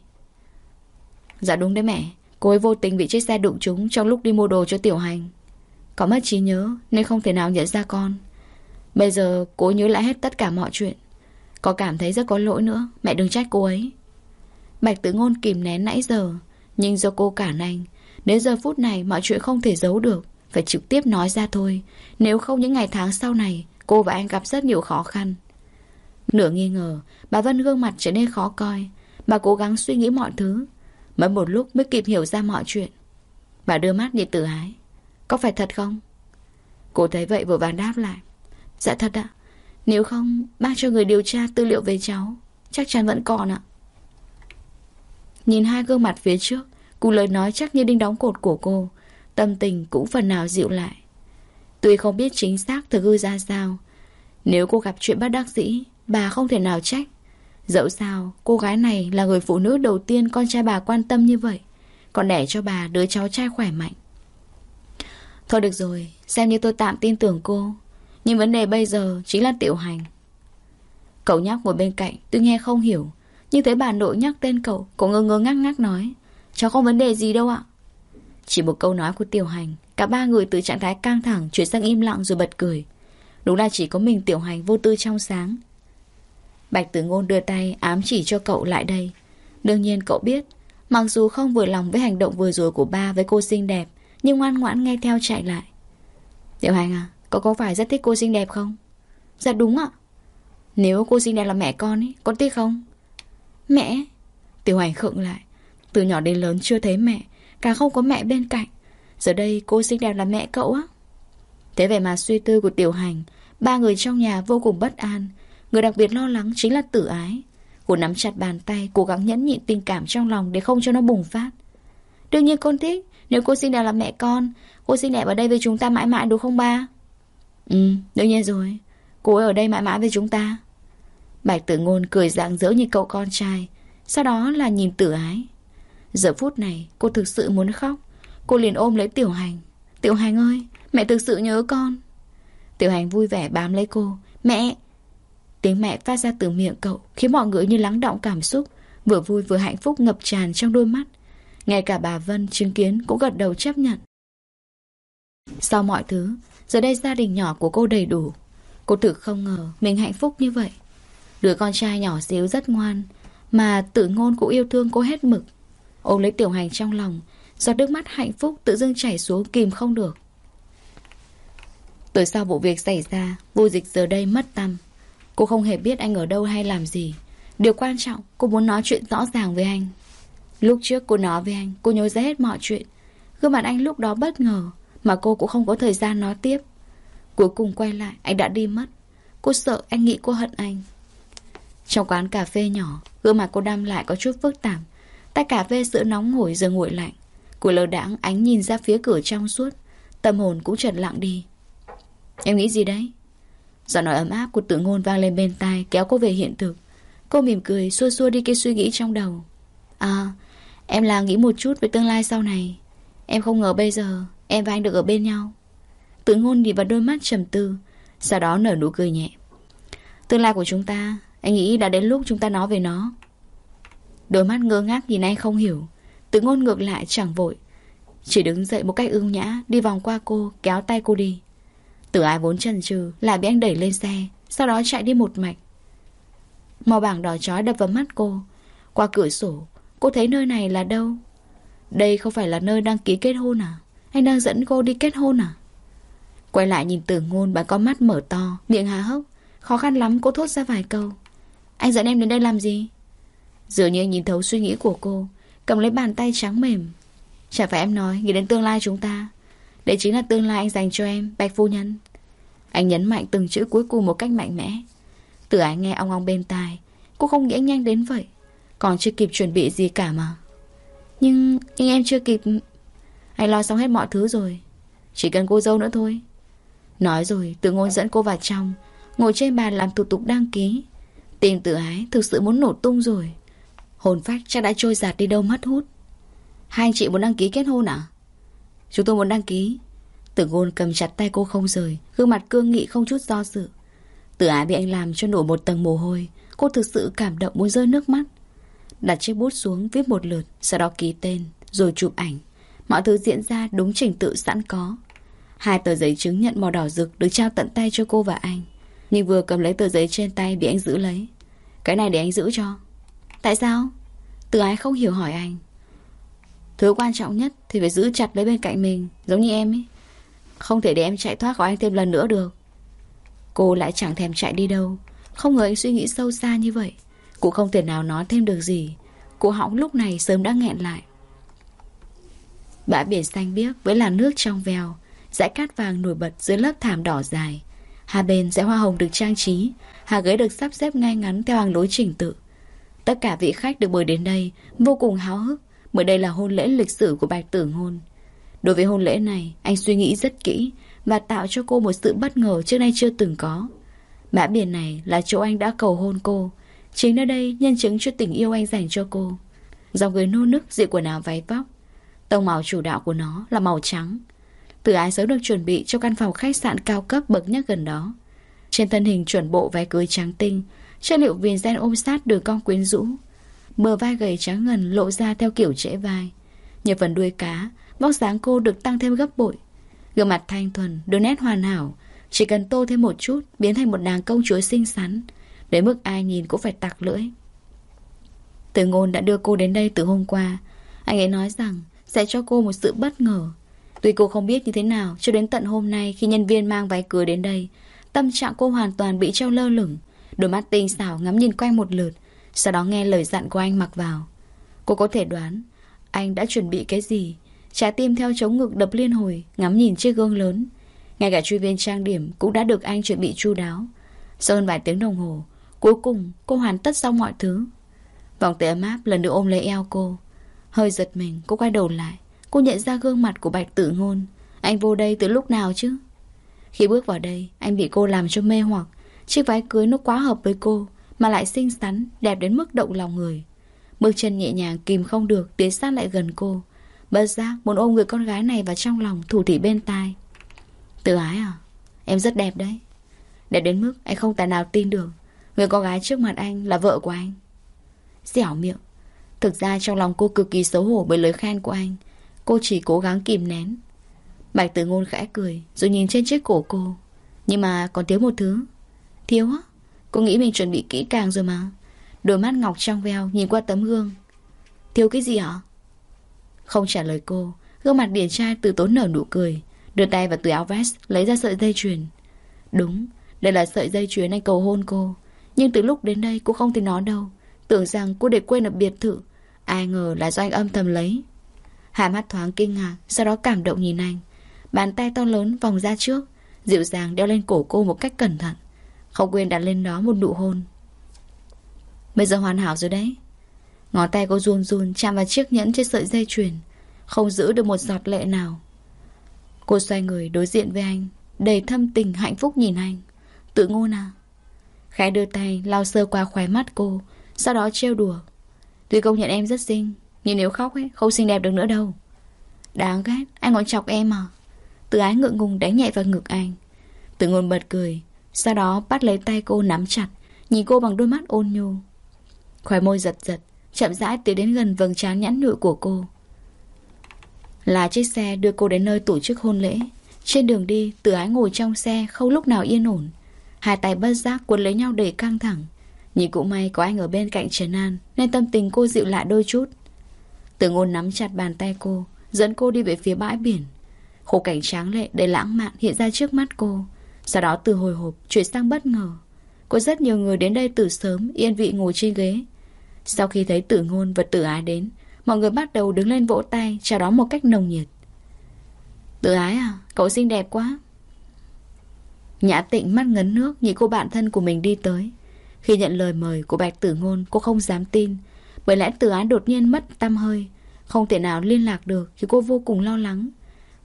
Dạ đúng đấy mẹ, Cô ấy vô tình bị chiếc xe đụng trúng Trong lúc đi mua đồ cho tiểu hành. Có mất trí nhớ Nên không thể nào nhận ra con. Bây giờ cô nhớ lại hết tất cả mọi chuyện. Có cảm thấy rất có lỗi nữa, Mẹ đừng trách cô ấy. Bạch tử ngôn kìm nén nãy giờ, Nhưng do cô cản anh Đến giờ phút này mọi chuyện không thể giấu được. Phải trực tiếp nói ra thôi, Nếu không những ngày tháng sau này, Cô và anh gặp rất nhiều khó khăn. Nửa nghi ngờ, Bà Vân gương mặt trở nên khó coi. Bà cố gắng suy nghĩ mọi thứ, Mất một lúc mới kịp hiểu ra mọi chuyện. Bà đưa mắt nhìn tự ái có phải thật không? Cô thấy vậy vội vàng đáp lại. Dạ thật ạ. Nếu không bác cho người điều tra tư liệu về cháu, Chắc chắn vẫn còn ạ. Nhìn hai gương mặt phía trước Cùng lời nói chắc như đinh đóng cột của cô, Tâm tình cũng phần nào dịu lại. Tuy không biết chính xác thực hư ra sao, Nếu cô gặp chuyện bất đắc dĩ, Bà không thể nào trách. Dẫu sao, cô gái này là người phụ nữ đầu tiên Con trai bà quan tâm như vậy Còn đẻ cho bà đứa cháu trai khỏe mạnh. Thôi được rồi, Xem như tôi tạm tin tưởng cô. Nhưng vấn đề bây giờ chính là tiểu hành. Cậu nhóc ngồi bên cạnh, Tôi nghe không hiểu. Nhưng thấy bà nội nhắc tên cậu Cậu ngơ ngơ ngác ngác nói, Cháu không vấn đề gì đâu ạ. Chỉ một câu nói của tiểu hành, Cả ba người từ trạng thái căng thẳng Chuyển sang im lặng rồi bật cười. Đúng là chỉ có mình tiểu hành vô tư trong sáng. Bạch tử ngôn đưa tay ám chỉ cho cậu lại đây. Đương nhiên cậu biết, Mặc dù không vừa lòng với hành động vừa rồi của ba với cô xinh đẹp nhưng ngoan ngoãn nghe theo chạy lại. Tiểu hành à Cậu có phải rất thích cô xinh đẹp không? Dạ đúng ạ. Nếu cô xinh đẹp là mẹ con ấy Con thích không? Mẹ? Tiểu hành khựng lại. Từ nhỏ đến lớn chưa thấy mẹ, Càng không có mẹ bên cạnh. Giờ đây cô xinh đẹp là mẹ cậu á. Thế vậy mà suy tư của tiểu hành, Ba người trong nhà vô cùng bất an. Người đặc biệt lo lắng chính là tử ái. Cô nắm chặt bàn tay, Cố gắng nhẫn nhịn tình cảm trong lòng Để không cho nó bùng phát. Đương nhiên con thích nếu cô xinh đẹp là mẹ con, Cô xinh đẹp ở đây với chúng ta mãi mãi đúng không ba? Ừ đương nhiên rồi. Cô ấy ở đây mãi mãi với chúng ta. Bạch tử ngôn cười rạng rỡ như cậu con trai, Sau đó là nhìn tử ái. Giờ phút này, cô thực sự muốn khóc. Cô liền ôm lấy tiểu hành. Tiểu hành ơi, mẹ thực sự nhớ con. Tiểu hành vui vẻ bám lấy cô. Mẹ! Tiếng mẹ phát ra từ miệng cậu, Khiến mọi người như lắng động cảm xúc, Vừa vui vừa hạnh phúc ngập tràn trong đôi mắt. Ngay cả bà Vân chứng kiến cũng gật đầu chấp nhận. Sau mọi thứ, Giờ đây gia đình nhỏ của cô đầy đủ. Cô tự không ngờ mình hạnh phúc như vậy. Đứa con trai nhỏ xíu rất ngoan, Mà tự ngôn cũng yêu thương cô hết mực. Ôm lấy tiểu hành trong lòng, Giọt nước mắt hạnh phúc tự dưng chảy xuống kìm không được. Từ sau vụ việc xảy ra Vô dịch giờ đây mất tâm. Cô không hề biết anh ở đâu hay làm gì. Điều quan trọng, cô muốn nói chuyện rõ ràng với anh. Lúc trước cô nói với anh, Cô nhớ ra hết mọi chuyện. Gương mặt anh lúc đó bất ngờ, Mà cô cũng không có thời gian nói tiếp. Cuối cùng quay lại, anh đã đi mất. Cô sợ, anh nghĩ cô hận anh. Trong quán cà phê nhỏ, Gương mặt cô đam lại có chút phức tạp. Tay cà phê sữa nóng ngồi giờ nguội lạnh. Của lờ đãng, ánh nhìn ra phía cửa trong suốt. Tâm hồn cũng chợt lặng đi. Em nghĩ gì đấy? Giọng nói ấm áp của tự ngôn vang lên bên tai, Kéo cô về hiện thực. Cô mỉm cười, xua xua đi cái suy nghĩ trong đầu. À Em là nghĩ một chút về tương lai sau này. Em không ngờ bây giờ, Em và anh được ở bên nhau. Tự ngôn nhìn vào đôi mắt trầm tư, Sau đó nở nụ cười nhẹ. Tương lai của chúng ta, Anh nghĩ đã đến lúc chúng ta nói về nó. Đôi mắt ngơ ngác nhìn anh không hiểu, Tự ngôn ngược lại chẳng vội. Chỉ đứng dậy một cách ưu nhã, Đi vòng qua cô, kéo tay cô đi. Tử ai vốn chần chừ, Lại bị anh đẩy lên xe, Sau đó chạy đi một mạch. Màu bảng đỏ chói đập vào mắt cô, Qua cửa sổ Cô thấy nơi này là đâu? Đây không phải là nơi đăng ký kết hôn à? Anh đang dẫn cô đi kết hôn à? Quay lại nhìn tử ngôn, Bà con mắt mở to, Miệng há hốc. Khó khăn lắm, cô thốt ra vài câu. Anh dẫn em đến đây làm gì? Dường như nhìn thấu suy nghĩ của cô, Cầm lấy bàn tay trắng mềm. Chả phải em nói, Nghĩ đến tương lai chúng ta. Đây chính là tương lai anh dành cho em, Bạch phu nhân. Anh nhấn mạnh từng chữ cuối cùng một cách mạnh mẽ. Tử ái nghe ong ong bên tai, Cô không nghĩ nhanh đến vậy. Còn chưa kịp chuẩn bị gì cả mà. Nhưng, nhưng em chưa kịp. Anh lo xong hết mọi thứ rồi. Chỉ cần cô dâu nữa thôi. Nói rồi tự ngôn dẫn cô vào trong Ngồi trên bàn làm thủ tục đăng ký. Tình tự ái thực sự muốn nổ tung rồi. Hồn phách chắc đã trôi giạt đi đâu mất hút. Hai anh chị muốn đăng ký kết hôn à? Chúng tôi muốn đăng ký. Tử ngôn cầm chặt tay cô không rời Gương mặt cương nghị không chút do dự. Tử ái bị anh làm cho nổi một tầng mồ hôi Cô thực sự cảm động muốn rơi nước mắt. Đặt chiếc bút xuống viết một lượt, Sau đó ký tên, Rồi chụp ảnh. Mọi thứ diễn ra đúng trình tự sẵn có. Hai tờ giấy chứng nhận màu đỏ rực Được trao tận tay cho cô và anh. Nhưng vừa cầm lấy tờ giấy trên tay bị anh giữ lấy. Cái này để anh giữ cho. Tại sao? Từ ái không hiểu hỏi anh. Thứ quan trọng nhất thì phải giữ chặt lấy bên cạnh mình, Giống như em ấy. Không thể để em chạy thoát khỏi anh thêm lần nữa được. Cô lại chẳng thèm chạy đi đâu. Không ngờ anh suy nghĩ sâu xa như vậy. Cụ không thể nào nói thêm được gì. Cụ họng lúc này sớm đã nghẹn lại. Bãi biển xanh biếc với làn nước trong veo Dãy cát vàng nổi bật dưới lớp thảm đỏ dài. Hai bên dãy hoa hồng được trang trí, Hàng ghế được sắp xếp ngay ngắn theo hàng lối trình tự. Tất cả vị khách được mời đến đây Vô cùng háo hức, Bởi đây là hôn lễ lịch sử của bạch tử ngôn. Đối với hôn lễ này, Anh suy nghĩ rất kỹ Và tạo cho cô một sự bất ngờ trước nay chưa từng có. Bãi biển này là chỗ anh đã cầu hôn cô Chính nơi đây nhân chứng cho tình yêu anh dành cho cô. Dòng người nô nức diện quần áo váy vóc. Tông màu chủ đạo của nó là màu trắng. Từ ái sớm được chuẩn bị cho căn phòng khách sạn cao cấp bậc nhất gần đó. Trên thân hình chuẩn bộ váy cưới trắng tinh Chất liệu viền gen ôm sát đường cong quyến rũ. Bờ vai gầy trắng ngần lộ ra theo kiểu trễ vai. Nhờ phần đuôi cá Vóc dáng cô được tăng thêm gấp bội. Gương mặt thanh thuần, đôi nét hoàn hảo. Chỉ cần tô thêm một chút Biến thành một nàng công chúa xinh xắn. Đến mức ai nhìn cũng phải tặc lưỡi. Từ ngôn đã đưa cô đến đây từ hôm qua. Anh ấy nói rằng Sẽ cho cô một sự bất ngờ. Tuy cô không biết như thế nào, Cho đến tận hôm nay khi nhân viên mang váy cưới đến đây, Tâm trạng cô hoàn toàn bị treo lơ lửng. Đôi mắt tinh xảo ngắm nhìn quanh một lượt, Sau đó nghe lời dặn của anh mặc vào. Cô có thể đoán, Anh đã chuẩn bị cái gì? Trái tim theo chống ngực đập liên hồi, Ngắm nhìn chiếc gương lớn. Ngay cả chuyên viên trang điểm cũng đã được anh chuẩn bị chu đáo. Sau hơn vài tiếng đồng hồ Cuối cùng cô hoàn tất xong mọi thứ. Vòng tay ấm áp lần nữa ôm lấy eo cô. Hơi giật mình cô quay đầu lại. Cô nhận ra gương mặt của Bạch Tử Ngôn. Anh vô đây từ lúc nào chứ? Khi bước vào đây Anh bị cô làm cho mê hoặc. Chiếc váy cưới nó quá hợp với cô Mà lại xinh xắn, đẹp đến mức động lòng người. Bước chân nhẹ nhàng kìm không được Tiến sát lại gần cô. Bất giác muốn ôm người con gái này vào trong lòng Thủ thị bên tai. Tự ái à Em rất đẹp đấy. Đẹp đến mức anh không tài nào tin được. Người con gái trước mặt anh là vợ của anh. Dẻo miệng. Thực ra trong lòng cô cực kỳ xấu hổ bởi lời khen của anh. Cô chỉ cố gắng kìm nén. Bạch tử ngôn khẽ cười, Rồi nhìn trên chiếc cổ cô. Nhưng mà còn thiếu một thứ. Thiếu á? Cô nghĩ mình chuẩn bị kỹ càng rồi mà. Đôi mắt ngọc trong veo nhìn qua tấm gương. Thiếu cái gì hả? Không trả lời cô, Gương mặt điển trai từ tốn nở nụ cười, Đưa tay vào túi áo vest, Lấy ra sợi dây chuyền. Đúng, Đây là sợi dây chuyền anh cầu hôn cô. Nhưng từ lúc đến đây cô không thấy nó đâu. Tưởng rằng cô để quên ở biệt thự. Ai ngờ là do anh âm thầm lấy. Hà mắt thoáng kinh ngạc, Sau đó cảm động nhìn anh. Bàn tay to lớn vòng ra trước, Dịu dàng đeo lên cổ cô một cách cẩn thận. Không quên đặt lên đó một nụ hôn. Bây giờ hoàn hảo rồi đấy. Ngón tay cô run run chạm vào chiếc nhẫn trên sợi dây chuyền, Không giữ được một giọt lệ nào. Cô xoay người đối diện với anh, Đầy thâm tình hạnh phúc nhìn anh. Tự ngôn à? Khẽ đưa tay, lau sơ qua khóe mắt cô, Sau đó trêu đùa. Tuy công nhận em rất xinh, Nhưng nếu khóc ấy, không xinh đẹp được nữa đâu. Đáng ghét, anh còn chọc em à? Từ ái ngượng ngùng đánh nhẹ vào ngực anh. Từ ngôn bật cười, Sau đó bắt lấy tay cô nắm chặt, Nhìn cô bằng đôi mắt ôn nhu. Khóe môi giật giật, Chậm rãi tiến đến gần vầng trán nhãn nhụi của cô. Là chiếc xe đưa cô đến nơi tổ chức hôn lễ. Trên đường đi, Từ ái ngồi trong xe không lúc nào yên ổn. Hai tay bất giác cuốn lấy nhau đầy căng thẳng. Nhưng cũng may có anh ở bên cạnh Trần An, Nên tâm tình cô dịu lại đôi chút. Từ ngôn nắm chặt bàn tay cô, Dẫn cô đi về phía bãi biển. Khổ cảnh tráng lệ đầy lãng mạn hiện ra trước mắt cô. Sau đó từ hồi hộp, chuyển sang bất ngờ. Có rất nhiều người đến đây từ sớm, Yên vị ngồi trên ghế. Sau khi thấy tử ngôn và tử ái đến, Mọi người bắt đầu đứng lên vỗ tay, Chào đón một cách nồng nhiệt. Tử ái à Cậu xinh đẹp quá. Nhã tịnh mắt ngấn nước Nhìn cô bạn thân của mình đi tới. Khi nhận lời mời của Bạch Tử Ngôn, Cô không dám tin. Bởi lẽ tử ái đột nhiên mất tâm hơi, Không thể nào liên lạc được Thì cô vô cùng lo lắng.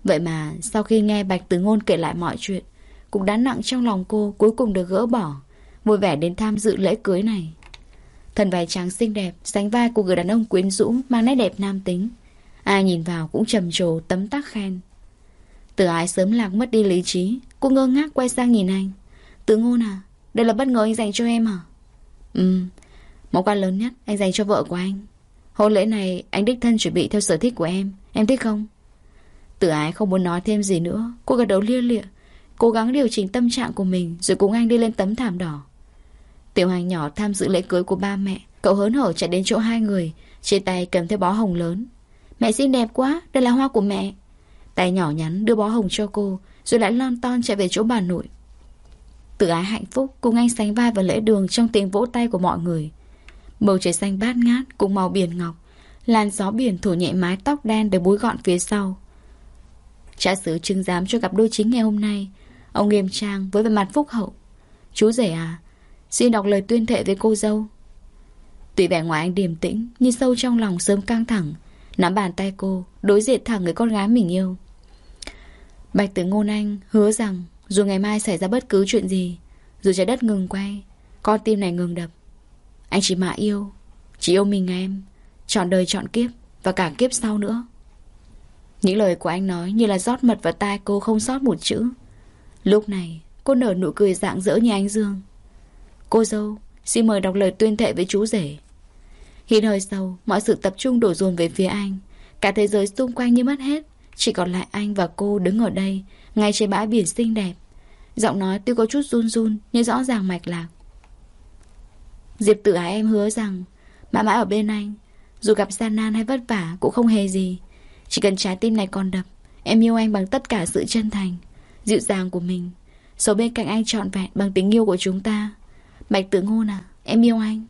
Vậy mà sau khi nghe Bạch Tử Ngôn kể lại mọi chuyện, Cũng đã nặng trong lòng cô Cuối cùng được gỡ bỏ, Vui vẻ đến tham dự lễ cưới này. Thần váy trắng xinh đẹp, Sánh vai của người đàn ông quyến rũ, Mang nét đẹp nam tính. Ai nhìn vào cũng trầm trồ, tấm tắc khen. Tử ái sớm lạc mất đi lý trí Cô ngơ ngác quay sang nhìn anh. Tứ ngôn à Đây là bất ngờ anh dành cho em à Ừ Món quà lớn nhất anh dành cho vợ của anh. Hôn lễ này anh đích thân chuẩn bị theo sở thích của em. Em thích không? Tử ái không muốn nói thêm gì nữa. Cô gật đầu lia lịa Cố gắng điều chỉnh tâm trạng của mình Rồi cùng anh đi lên tấm thảm đỏ. Tiểu hành nhỏ tham dự lễ cưới của ba mẹ Cậu hớn hở chạy đến chỗ hai người Trên tay cầm theo bó hồng lớn. Mẹ xinh đẹp quá, đây là hoa của mẹ. Tay nhỏ nhắn đưa bó hồng cho cô rồi lại lon ton chạy về chỗ bà nội. Tự ái hạnh phúc Cùng anh sánh vai vào lễ đường Trong tiếng vỗ tay của mọi người. Bầu trời xanh bát ngát, cùng màu biển ngọc. Làn gió biển thổi nhẹ mái tóc đen Được búi gọn phía sau. Cha xứ chứng giám cho gặp đôi chính ngày hôm nay. Ông nghiêm trang với vẻ mặt phúc hậu. Chú rể à Xin đọc lời tuyên thệ với cô dâu. Tuy vẻ ngoài anh điềm tĩnh, Nhưng sâu trong lòng sớm căng thẳng. Nắm bàn tay cô, Đối diện thẳng người con gái mình yêu. Bạch tử ngôn anh hứa rằng Dù ngày mai xảy ra bất cứ chuyện gì, Dù trái đất ngừng quay, Con tim này ngừng đập. Anh chỉ mã yêu, Chỉ yêu mình à em, Chọn đời chọn kiếp Và cả kiếp sau nữa. Những lời của anh nói như là rót mật vào tai cô không sót một chữ. Lúc này, cô nở nụ cười dạng dỡ như ánh dương. Cô dâu, Xin mời đọc lời tuyên thệ với chú rể. Hít hơi sâu, Mọi sự tập trung đổ dồn về phía anh. Cả thế giới xung quanh như mất hết. Chỉ còn lại anh và cô đứng ở đây, Ngay trên bãi biển xinh đẹp. Giọng nói tuy có chút run run, Nhưng rõ ràng mạch lạc. Diệp tự ái em hứa rằng, Mãi mãi ở bên anh, Dù gặp gian nan hay vất vả cũng không hề gì. Chỉ cần trái tim này còn đập, Em yêu anh bằng tất cả sự chân thành, Dịu dàng của mình. Sống bên cạnh anh trọn vẹn bằng tình yêu của chúng ta. Bạch tự ngôn à Em yêu anh.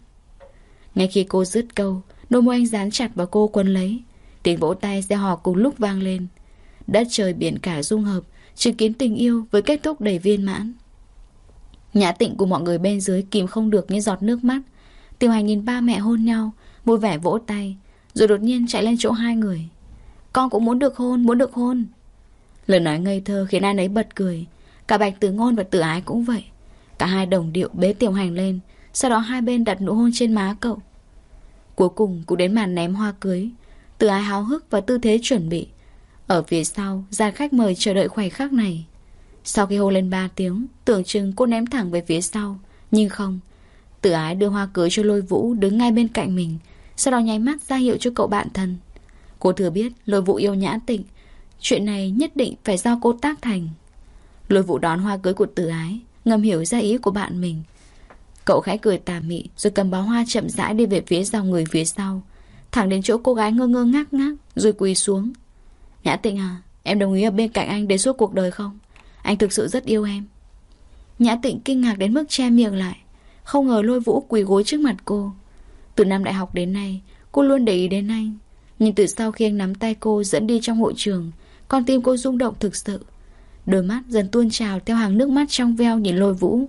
Ngay khi cô dứt câu, Đôi môi anh dán chặt vào cô quấn lấy. Tiếng vỗ tay xe hò cùng lúc vang lên. Đất trời biển cả dung hợp Chứng kiến tình yêu với kết thúc đầy viên mãn. Nhã tịnh của mọi người bên dưới kìm không được những giọt nước mắt. Tiểu hành nhìn ba mẹ hôn nhau Vui vẻ vỗ tay Rồi đột nhiên chạy lên chỗ hai người. Con cũng muốn được hôn, muốn được hôn. Lời nói ngây thơ khiến ai nấy bật cười. Cả bạch tử ngôn và tử ái cũng vậy. Cả hai đồng điệu bế tiểu hành lên Sau đó hai bên đặt nụ hôn trên má cậu. Cuối cùng cũng đến màn ném hoa cưới. Tử ái háo hức và tư thế chuẩn bị ở phía sau gia khách mời chờ đợi khoảnh khắc này. Sau khi hô lên ba tiếng, Tưởng chừng cô ném thẳng về phía sau. Nhưng không Tử ái đưa hoa cưới cho lôi vũ Đứng ngay bên cạnh mình, Sau đó nháy mắt ra hiệu cho cậu bạn thân. Cô thừa biết lôi vũ yêu nhã tịnh, Chuyện này nhất định phải do cô tác thành. Lôi Vũ đón hoa cưới của tử ái, Ngầm hiểu ra ý của bạn mình. Cậu khẽ cười tà mị Rồi cầm bó hoa chậm rãi đi về phía dòng người phía sau. Thẳng đến chỗ cô gái ngơ ngơ ngác ngác, Rồi quỳ xuống Nhã tịnh à Em đồng ý ở bên cạnh anh đến suốt cuộc đời không? Anh thực sự rất yêu em. Nhã tịnh kinh ngạc đến mức che miệng lại Không ngờ lôi vũ quỳ gối trước mặt cô. Từ năm đại học đến nay Cô luôn để ý đến anh. Nhưng từ sau khi anh nắm tay cô dẫn đi trong hội trường Con tim cô rung động thực sự. Đôi mắt dần tuôn trào theo hàng nước mắt trong veo nhìn lôi vũ.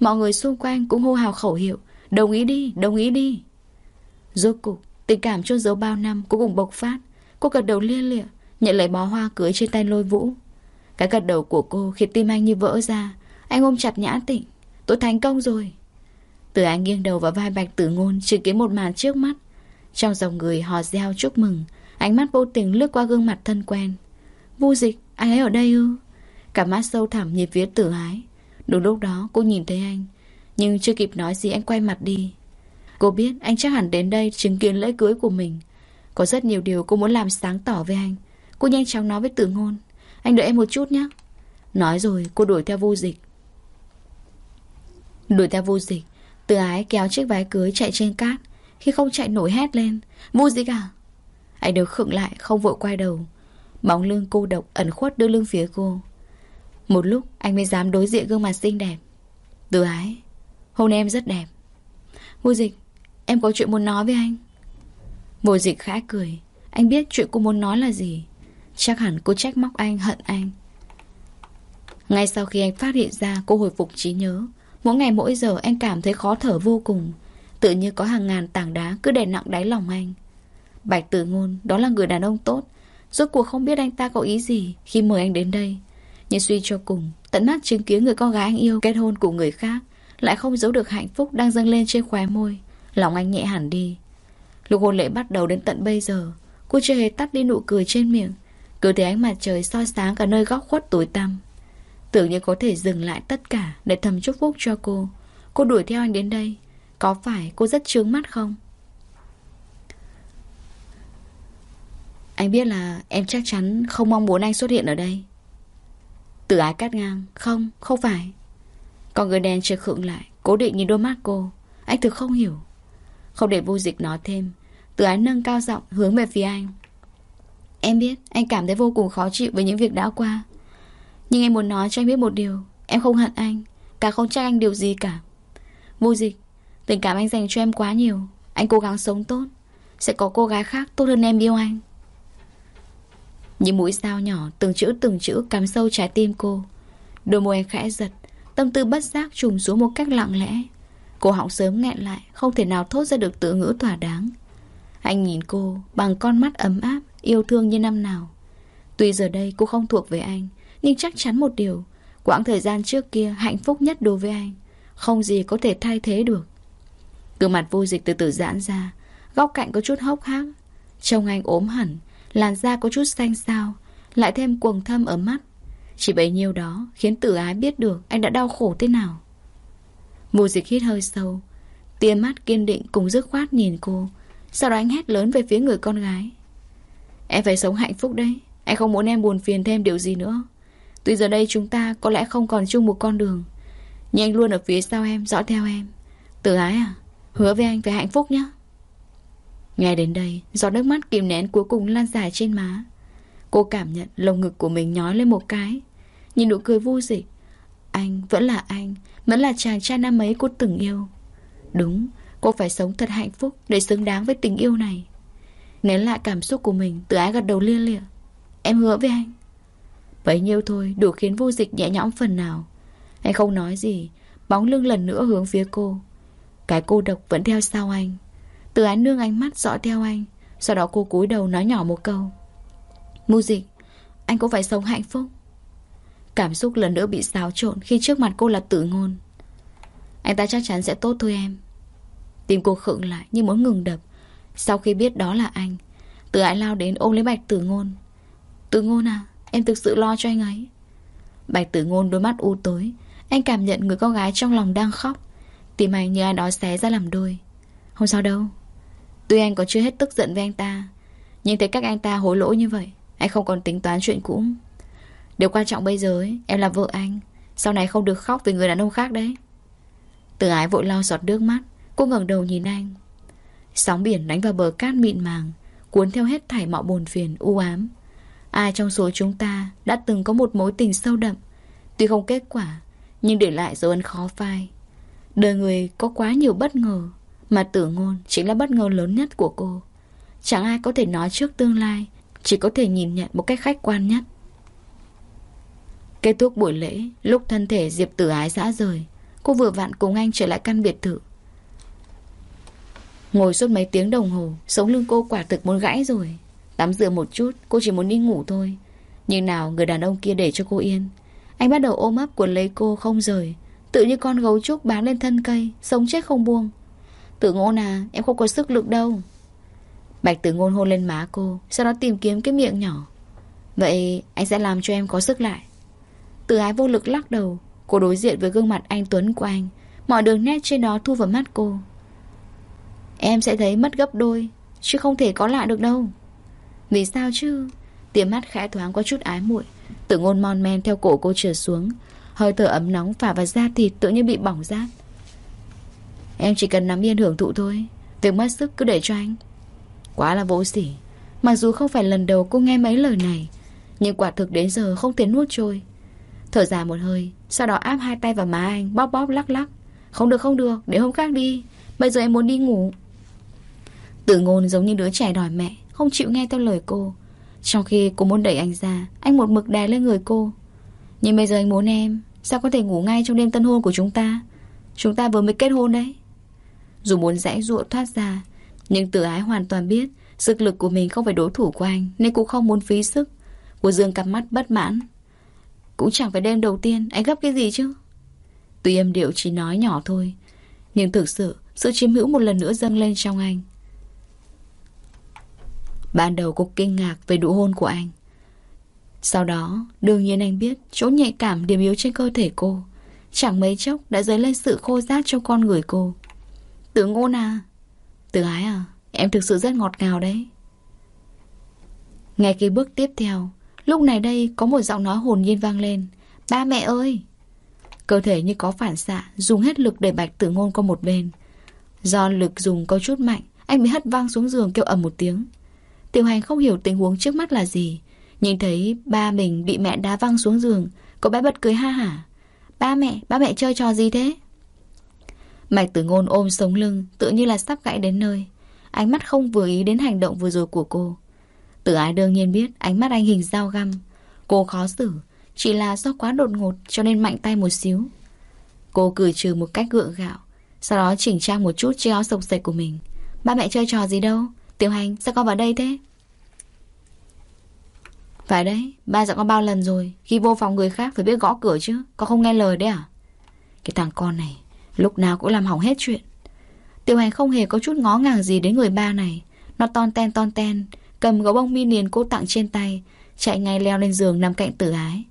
Mọi người xung quanh cũng hô hào khẩu hiệu Đồng ý đi, đồng ý đi. Rốt cục, tình cảm chôn giấu bao năm cũng cùng bộc phát. Cô gật đầu lia lịa Nhận lấy bó hoa cưới trên tay lôi vũ. Cái gật đầu của cô khiến tim anh như vỡ ra. Anh ôm chặt nhã tịnh. Tôi thành công rồi. Từ anh nghiêng đầu vào vai bạch tử ngôn Chứng kiến một màn trước mắt. Trong dòng người hò reo chúc mừng Ánh mắt vô tình lướt qua gương mặt thân quen. Vu dịch, anh ấy ở đây ư? Cả mắt sâu thẳm nhìn phía tử ái. Đúng lúc đó cô nhìn thấy anh Nhưng chưa kịp nói gì anh quay mặt đi. Cô biết anh chắc hẳn đến đây chứng kiến lễ cưới của mình. Có rất nhiều điều cô muốn làm sáng tỏ với anh. Cô nhanh chóng nói với tử ngôn. Anh đợi em một chút nhé Nói rồi, cô đuổi theo vô dịch. Đuổi theo vô dịch Từ ái kéo chiếc váy cưới chạy trên cát. Khi không chạy nổi hét lên, Vô dịch à? Anh đều khựng lại, không vội quay đầu. Bóng lưng cô độc ẩn khuất đưa lưng phía cô. Một lúc, anh mới dám đối diện gương mặt xinh đẹp. Từ ái Hôm nay em rất đẹp. Vô dịch, Em có chuyện muốn nói với anh. Vô dịch khẽ cười. Anh biết chuyện cô muốn nói là gì? Chắc hẳn cô trách móc anh, hận anh. Ngay sau khi anh phát hiện ra, cô hồi phục trí nhớ. Mỗi ngày mỗi giờ, anh cảm thấy khó thở vô cùng. Tự như có hàng ngàn tảng đá cứ đè nặng đáy lòng anh. Bạch tử ngôn, Đó là người đàn ông tốt. Rốt cuộc không biết anh ta có ý gì Khi mời anh đến đây. Nhưng suy cho cùng, Tận mắt chứng kiến người con gái anh yêu, kết hôn cùng người khác, Lại không giấu được hạnh phúc đang dâng lên trên khóe môi. Lòng anh nhẹ hẳn đi. Lúc hôn lễ bắt đầu đến tận bây giờ, Cô chưa hề tắt đi nụ cười trên miệng. Cứ thấy ánh mặt trời soi sáng cả nơi góc khuất tối tăm. Tưởng như có thể dừng lại tất cả Để thầm chúc phúc cho cô. Cô đuổi theo anh đến đây. Có phải cô rất trướng mắt không? Anh biết là em chắc chắn không mong muốn anh xuất hiện ở đây. Tử ái cắt ngang. Không, không phải. Còn người đen trực khựng lại Cố định nhìn đôi mắt cô. Anh thực không hiểu. Không để vô dịch nói thêm Tử ái nâng cao giọng hướng về phía anh. Em biết, anh cảm thấy vô cùng khó chịu Với những việc đã qua. Nhưng em muốn nói cho anh biết một điều, Em không hận anh, Cả không trách anh điều gì cả. Vô dịch, Tình cảm anh dành cho em quá nhiều, Anh cố gắng sống tốt, Sẽ có cô gái khác tốt hơn em yêu anh. Những mũi dao nhỏ, từng chữ từng chữ cắm sâu trái tim cô. Đôi môi anh khẽ giật, Tâm tư bất giác trùng xuống một cách lặng lẽ. Cô họng sớm nghẹn lại, Không thể nào thốt ra được tự ngữ thỏa đáng. Anh nhìn cô bằng con mắt ấm áp Yêu thương như năm nào. Tuy giờ đây cô không thuộc về anh, Nhưng chắc chắn một điều, Quãng thời gian trước kia hạnh phúc nhất đối với anh, Không gì có thể thay thế được. Gương mặt vô dịch từ từ giãn ra, Góc cạnh có chút hốc hác, Trông anh ốm hẳn, Làn da có chút xanh xao, Lại thêm quầng thâm ở mắt. Chỉ bấy nhiêu đó khiến tử ái biết được Anh đã đau khổ thế nào. Vô dịch hít hơi sâu, Tia mắt kiên định cùng dứt khoát nhìn cô, Sau đó anh hét lớn về phía người con gái. Em phải sống hạnh phúc đấy. Anh không muốn em buồn phiền thêm điều gì nữa. Tuy giờ đây chúng ta có lẽ không còn chung một con đường, Nhưng anh luôn ở phía sau em, Dõi theo em. Tử ái à Hứa với anh phải hạnh phúc nhé Nghe đến đây, Giọt nước mắt kìm nén cuối cùng lan dài trên má. Cô cảm nhận lồng ngực của mình nhói lên một cái. Nhìn nụ cười vui dịch. Anh vẫn là anh, Vẫn là chàng trai năm ấy cô từng yêu. Đúng, Cô phải sống thật hạnh phúc Để xứng đáng với tình yêu này. Nén lại cảm xúc của mình, Tự ái gật đầu lia lịa. Em hứa với anh. Bấy nhiêu thôi, đủ khiến vô dịch nhẹ nhõm phần nào. Anh không nói gì, Bóng lưng lần nữa hướng phía cô. Cái cô độc vẫn theo sau anh. Từ ái nương ánh mắt dõi theo anh, Sau đó cô cúi đầu nói nhỏ một câu. Mưu dịch, Anh cũng phải sống hạnh phúc. Cảm xúc lần nữa bị xáo trộn Khi trước mặt cô là tử ngôn. Anh ta chắc chắn sẽ tốt thôi em. Tim cô khựng lại như muốn ngừng đập. Sau khi biết đó là anh Từ ái lao đến ôm lấy bạch tử ngôn. Tử ngôn à Em thực sự lo cho anh ấy. Bạch tử ngôn đôi mắt u tối Anh cảm nhận người con gái trong lòng đang khóc. Tìm anh như ai đó xé ra làm đôi. Không sao đâu. Tuy anh còn chưa hết tức giận với anh ta Nhưng thấy các anh ta hối lỗi như vậy Anh không còn tính toán chuyện cũ. Điều quan trọng bây giờ ấy, em là vợ anh Sau này không được khóc vì người đàn ông khác đấy. Từ ái vội lau giọt nước mắt Cô ngẩng đầu nhìn anh. Sóng biển đánh vào bờ cát mịn màng, Cuốn theo hết thảy mọi buồn phiền, u ám. Ai trong số chúng ta đã từng có một mối tình sâu đậm? Tuy không kết quả, Nhưng để lại dấu ấn khó phai. Đời người có quá nhiều bất ngờ, Mà tử ngôn chính là bất ngờ lớn nhất của cô. Chẳng ai có thể nói trước tương lai, Chỉ có thể nhìn nhận một cách khách quan nhất. Kết thúc buổi lễ, Lúc thân thể Diệp tử ái dã rời, Cô vừa vặn cùng anh trở lại căn biệt thự. Ngồi suốt mấy tiếng đồng hồ, Sống lưng cô quả thực muốn gãy rồi. Tắm rửa một chút, Cô chỉ muốn đi ngủ thôi. Nhưng nào, người đàn ông kia để cho cô yên. Anh bắt đầu ôm ấp cuốn lấy cô không rời. Tự như con gấu trúc bám lên thân cây, Sống chết không buông. Tử ngôn à em không có sức lực đâu. Bạch tử ngôn hôn lên má cô, Sau đó tìm kiếm cái miệng nhỏ. Vậy anh sẽ làm cho em có sức lại. Tử ái vô lực lắc đầu, Cô đối diện với gương mặt anh Tuấn của anh. Mọi đường nét trên đó thu vào mắt cô. Em sẽ thấy mất gấp đôi, Chứ không thể có lại được đâu. Vì sao chứ? Tiềm mắt khẽ thoáng có chút ái muội Tử ngôn mon men theo cổ cô trở xuống, Hơi thở ấm nóng phả vào da thịt tự như bị bỏng rát. Em chỉ cần nắm yên hưởng thụ thôi, Việc mất sức cứ để cho anh. Quá là vô sỉ Mặc dù không phải lần đầu cô nghe mấy lời này, Nhưng quả thực đến giờ không thể nuốt trôi. Thở dài một hơi, Sau đó áp hai tay vào má anh, Bóp bóp lắc lắc. Không được không được, Để hôm khác đi, Bây giờ em muốn đi ngủ tự ngôn giống như đứa trẻ đòi mẹ, không chịu nghe theo lời cô. Trong khi cô muốn đẩy anh ra, Anh một mực đè lên người cô. Nhưng bây giờ anh muốn em, Sao có thể ngủ ngay trong đêm tân hôn của chúng ta? Chúng ta vừa mới kết hôn đấy. Dù muốn rẽ ruộng thoát ra, Nhưng tử ái hoàn toàn biết Sức lực của mình không phải đối thủ của anh, Nên cũng không muốn phí sức. Cô Dương cặp mắt bất mãn. Cũng chẳng phải đêm đầu tiên Anh gấp cái gì chứ? Tuy âm điệu chỉ nói nhỏ thôi, Nhưng thực sự Sự chiếm hữu một lần nữa dâng lên trong anh. Ban đầu cô kinh ngạc về nụ hôn của anh. Sau đó, Đương nhiên anh biết chỗ nhạy cảm điểm yếu trên cơ thể cô. Chẳng mấy chốc đã dấy lên sự khô rát trong con người cô. Tử ngôn à Tử ái à Em thực sự rất ngọt ngào đấy. Ngay khi bước tiếp theo, Lúc này đây có một giọng nói hồn nhiên vang lên. Ba mẹ ơi! Cơ thể như có phản xạ, Dùng hết lực để bạch tử ngôn qua một bên. Do lực dùng có chút mạnh, Anh bị hất văng xuống giường kêu ầm một tiếng. Tiểu hành không hiểu tình huống trước mắt là gì Nhìn thấy ba mình bị mẹ đá văng xuống giường Cậu bé bật cười ha hả. Ba mẹ, ba mẹ chơi trò gì thế? Mạch tử ngôn ôm sống lưng Tự như là sắp gãy đến nơi. Ánh mắt không vừa ý đến hành động vừa rồi của cô. Tử ái đương nhiên biết ánh mắt anh hình dao găm. Cô khó xử Chỉ là do quá đột ngột cho nên mạnh tay một xíu. Cô cười trừ một cách gượng gạo Sau đó chỉnh trang một chút chiếc áo sộc sạch của mình. Ba mẹ chơi trò gì đâu? Tiểu hành, sao con vào đây thế? Phải đấy, Ba dặn con bao lần rồi, Khi vô phòng người khác phải biết gõ cửa chứ, Con không nghe lời đấy à? Cái thằng con này, Lúc nào cũng làm hỏng hết chuyện. Tiểu hành không hề có chút ngó ngàng gì đến người ba này. Nó ton ten ton ten, Cầm gấu bông mi niền cô tặng trên tay, Chạy ngay leo lên giường nằm cạnh tử ái.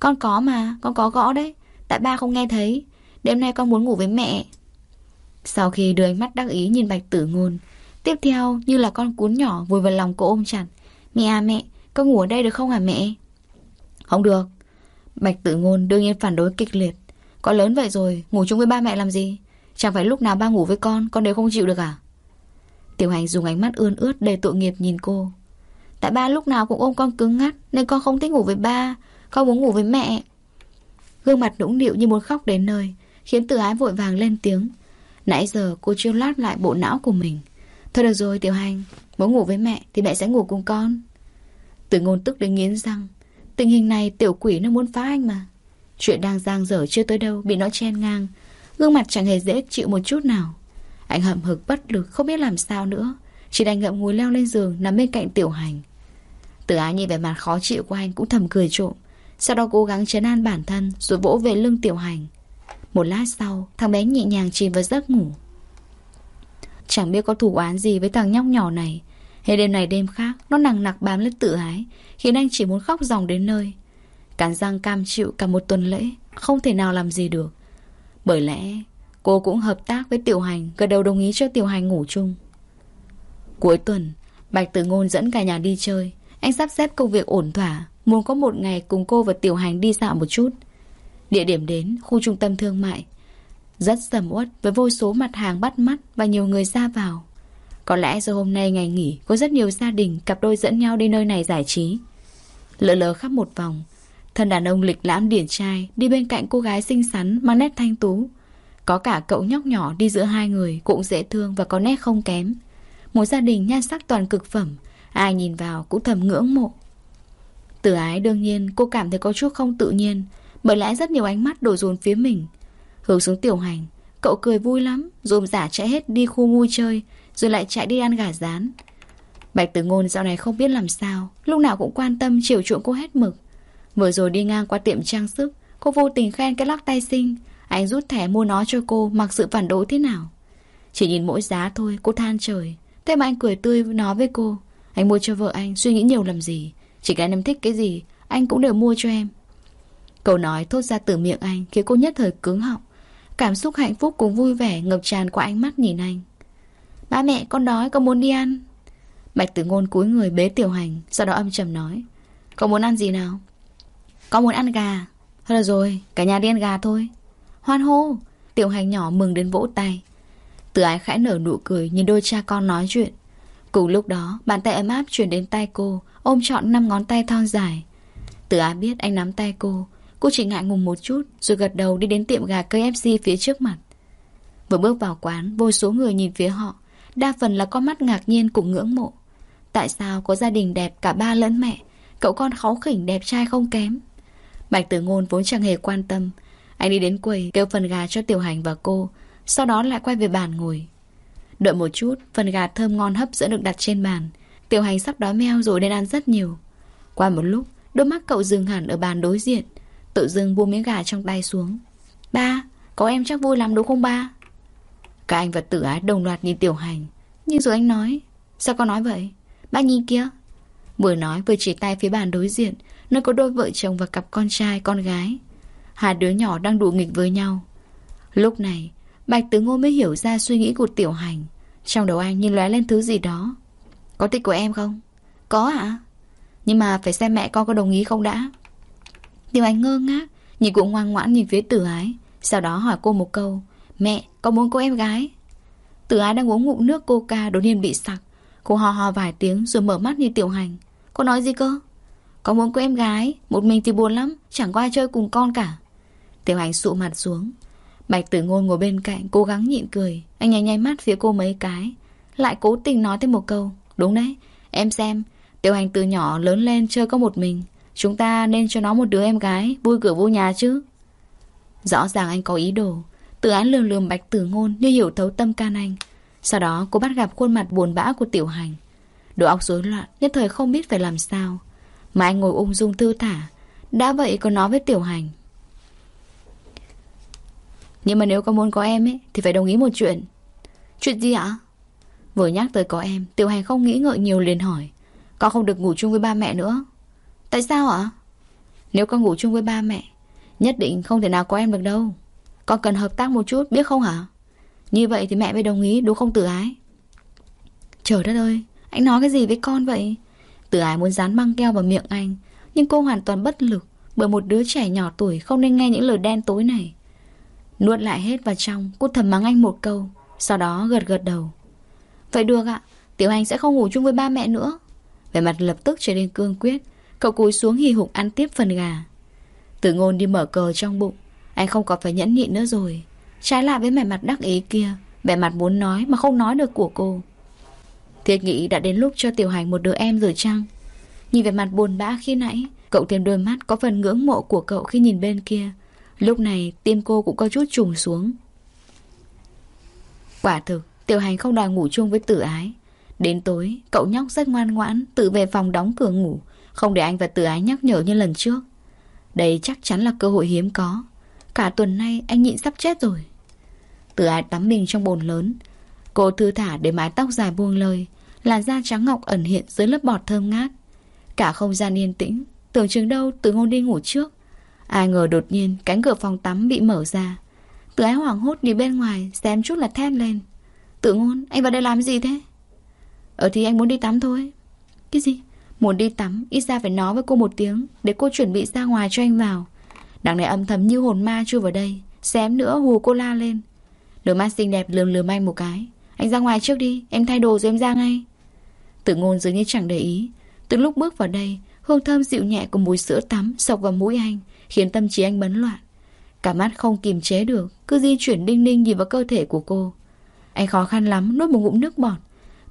Con có mà, Con có gõ đấy, Tại ba không nghe thấy. Đêm nay con muốn ngủ với mẹ. Sau khi đưa ánh mắt đắc ý nhìn bạch tử ngôn Tiếp theo, như là con cún nhỏ Vùi vào lòng cô ôm chặt. Mẹ à mẹ Con ngủ ở đây được không hả mẹ? Không được. Bạch tử ngôn đương nhiên phản đối kịch liệt. Con lớn vậy rồi, Ngủ chung với ba mẹ làm gì? Chẳng phải lúc nào ba ngủ với con Con đều không chịu được à? Tiểu hành dùng ánh mắt ươn ướt đầy tội nghiệp nhìn cô. Tại ba lúc nào cũng ôm con cứng ngắt, Nên con không thích ngủ với ba Con muốn ngủ với mẹ. Gương mặt nũng nịu như muốn khóc đến nơi, Khiến tử ái vội vàng lên tiếng. Nãy giờ cô chưa lát lại bộ não của mình. Thôi được rồi, tiểu hành. Muốn ngủ với mẹ thì mẹ sẽ ngủ cùng con. Tử ngôn tức đến nghiến răng. Tình hình này tiểu quỷ nó muốn phá anh mà. Chuyện đang giang dở chưa tới đâu, Bị nó chen ngang. Gương mặt chẳng hề dễ chịu một chút nào. Anh hậm hực bất lực, không biết làm sao nữa. Chỉ đành ngậm ngùi leo lên giường, Nằm bên cạnh tiểu hành. Tử ái nhìn vẻ mặt khó chịu của anh cũng thầm cười trộm. Sau đó cố gắng chấn an bản thân, Rồi vỗ về lưng tiểu hành. Một lát sau, Thằng bé nhẹ nhàng chìm vào giấc ngủ. Chẳng biết có thủ án gì với thằng nhóc nhỏ này. Hết đêm này đêm khác, Nó nặng nặc bám lên tự ái, Khiến anh chỉ muốn khóc dòng đến nơi. Cắn răng cam chịu cả một tuần lễ, Không thể nào làm gì được. Bởi lẽ, cô cũng hợp tác với Tiểu Hành, Gật đầu đồng ý cho Tiểu Hành ngủ chung. Cuối tuần, Bạch Tử Ngôn dẫn cả nhà đi chơi. Anh sắp xếp công việc ổn thỏa, Muốn có một ngày cùng cô và Tiểu Hành đi dạo một chút. Địa điểm đến, khu trung tâm thương mại rất sầm uất với vô số mặt hàng bắt mắt Và nhiều người ra vào. Có lẽ do hôm nay ngày nghỉ, Có rất nhiều gia đình cặp đôi dẫn nhau đi nơi này giải trí. Lỡ lỡ khắp một vòng, Thân đàn ông lịch lãm điển trai Đi bên cạnh cô gái xinh xắn Mang nét thanh tú. Có cả cậu nhóc nhỏ đi giữa hai người Cũng dễ thương và có nét không kém. Một gia đình nhan sắc toàn cực phẩm, Ai nhìn vào cũng thầm ngưỡng mộ. Từ ái đương nhiên, cô cảm thấy có chút không tự nhiên, Bởi lẽ rất nhiều ánh mắt đổ dồn phía mình. Hướng xuống tiểu hành. Cậu cười vui lắm Dùm giả chạy hết đi khu vui chơi, Rồi lại chạy đi ăn gà rán. Bạch tử ngôn dạo này không biết làm sao, Lúc nào cũng quan tâm chiều chuộng cô hết mực. Vừa rồi đi ngang qua tiệm trang sức, Cô vô tình khen cái lắc tay xinh. Anh rút thẻ mua nó cho cô, Mặc sự phản đối thế nào? Chỉ nhìn mỗi giá thôi, cô than trời. Thế mà anh cười tươi nói với cô, Anh mua cho vợ anh, suy nghĩ nhiều làm gì? Chỉ cần em thích cái gì, Anh cũng đều mua cho em. Câu nói thốt ra từ miệng anh Khiến cô nhất thời cứng họng. Cảm xúc hạnh phúc cùng vui vẻ ngập tràn qua ánh mắt nhìn anh. Ba mẹ, con đói, con muốn đi ăn. Bạch tử ngôn cúi người bế tiểu hành, Sau đó âm trầm nói, Con muốn ăn gì nào? Con muốn ăn gà. Thôi rồi, cả nhà đi ăn gà thôi. Hoan hô. Tiểu hành nhỏ mừng đến vỗ tay. Từ ái khẽ nở nụ cười, Nhìn đôi cha con nói chuyện. Cùng lúc đó, bàn tay ấm áp chuyển đến tay cô, Ôm trọn năm ngón tay thon dài. Từ ái biết anh nắm tay cô Cô chỉ ngại ngùng một chút, Rồi gật đầu đi đến tiệm gà KFC phía trước mặt. Vừa bước vào quán, Vô số người nhìn phía họ, Đa phần là con mắt ngạc nhiên cùng ngưỡng mộ. Tại sao có gia đình đẹp cả ba lẫn mẹ, Cậu con kháu khỉnh đẹp trai không kém? Bạch tử ngôn vốn chẳng hề quan tâm. Anh đi đến quầy, kêu phần gà cho tiểu hành và cô, Sau đó lại quay về bàn ngồi. Đợi một chút, Phần gà thơm ngon hấp dẫn được đặt trên bàn. Tiểu hành sắp đói meo rồi nên ăn rất nhiều. Qua một lúc, Đôi mắt cậu dừng hẳn ở bàn đối diện. Tự dưng buông miếng gà trong tay xuống. Ba, có em chắc vui lắm đúng không ba? Cả anh và tử ái đồng loạt nhìn tiểu hành. Nhưng rồi anh nói Sao con nói vậy? Ba nhìn kia Vừa nói vừa chỉ tay phía bàn đối diện Nơi có đôi vợ chồng và cặp con trai con gái. Hai đứa nhỏ đang đùa nghịch với nhau. Lúc này Bạch Tứ Ngô mới hiểu ra suy nghĩ của tiểu hành. Trong đầu anh như lóe lên thứ gì đó. Có thích của em không? Có ạ. Nhưng mà phải xem mẹ con có đồng ý không đã? Tiểu Anh ngơ ngác Nhìn cũng ngoan ngoãn nhìn phía tử ái. Sau đó hỏi cô một câu Mẹ, có muốn cô em gái? Tử ái đang uống ngụm nước coca đột nhiên bị sặc. Cô hò hò vài tiếng rồi mở mắt nhìn tiểu hành. Cô nói gì cơ? Có muốn cô em gái Một mình thì buồn lắm Chẳng có ai chơi cùng con cả. Tiểu hành sụ mặt xuống. Bạch tử ngôn ngồi bên cạnh cố gắng nhịn cười. Anh nháy nháy mắt phía cô mấy cái Lại cố tình nói thêm một câu Đúng đấy Em xem Tiểu hành từ nhỏ lớn lên chơi có một mình Chúng ta nên cho nó một đứa em gái, Vui cửa vô nhà chứ. Rõ ràng anh có ý đồ. Tự án lườm lườm bạch tử ngôn như hiểu thấu tâm can anh. Sau đó, cô bắt gặp khuôn mặt buồn bã của tiểu hành. Đồ óc rối loạn, Nhất thời không biết phải làm sao. Mà anh ngồi ung dung thư thả. Đã vậy còn nói với tiểu hành. Nhưng mà nếu con muốn có em ấy, Thì phải đồng ý một chuyện. Chuyện gì ạ? Vừa nhắc tới có em, Tiểu hành không nghĩ ngợi nhiều liền hỏi. Con không được ngủ chung với ba mẹ nữa. Tại sao ạ? Nếu con ngủ chung với ba mẹ Nhất định không thể nào có em được đâu. Con cần hợp tác một chút biết không hả? Như vậy thì mẹ mới đồng ý đúng không tử ái? Trời đất ơi Anh nói cái gì với con vậy? Tử ái muốn dán băng keo vào miệng anh Nhưng cô hoàn toàn bất lực Bởi một đứa trẻ nhỏ tuổi không nên nghe những lời đen tối này. Nuốt lại hết vào trong Cô thầm mắng anh một câu Sau đó gật gật đầu. Vậy được ạ Tiểu Hành sẽ không ngủ chung với ba mẹ nữa. Về mặt lập tức trở nên cương quyết Cậu cúi xuống hì hục ăn tiếp phần gà. Tử ngôn đi mở cờ trong bụng. Anh không còn phải nhẫn nhịn nữa rồi. Trái lại với vẻ mặt đắc ý kia Vẻ mặt muốn nói mà không nói được của cô. Thiệt nghĩ đã đến lúc cho Tiểu Hành một đứa em rồi chăng? Nhìn vẻ mặt buồn bã khi nãy, Cậu thêm đôi mắt có phần ngưỡng mộ của cậu khi nhìn bên kia. Lúc này, tim cô cũng có chút trùng xuống. Quả thực, Tiểu Hành không đòi ngủ chung với tử ái. Đến tối, cậu nhóc rất ngoan ngoãn, Tự về phòng đóng cửa ngủ. Không để anh và tự ái nhắc nhở như lần trước. Đây chắc chắn là cơ hội hiếm có. Cả tuần nay anh nhịn sắp chết rồi. Tự ái tắm mình trong bồn lớn. Cô thư thả để mái tóc dài buông lơi, Làn da trắng ngọc ẩn hiện dưới lớp bọt thơm ngát. Cả không gian yên tĩnh, Tưởng chừng đâu từ ngôn đi ngủ trước. Ai ngờ đột nhiên cánh cửa phòng tắm bị mở ra. Tự ái hoảng hốt đi bên ngoài Xem chút là thét lên. Tự ngôn, anh vào đây làm gì thế? Ở thì anh muốn đi tắm thôi. Cái gì? Muốn đi tắm, Ít ra phải nói với cô một tiếng, Để cô chuẩn bị ra ngoài cho anh vào. Đằng này âm thầm như hồn ma chui vào đây, Xém nữa hù cô la lên. Đôi mắt xinh đẹp lườm lườm anh một cái. Anh ra ngoài trước đi, Em thay đồ rồi em ra ngay. Tử ngôn dường như chẳng để ý. Từ lúc bước vào đây, Hương thơm dịu nhẹ của mùi sữa tắm sộc vào mũi anh, Khiến tâm trí anh bấn loạn. Cả mắt không kìm chế được, Cứ di chuyển đinh ninh nhìn vào cơ thể của cô. Anh khó khăn lắm, nuốt một ngụm nước bọt.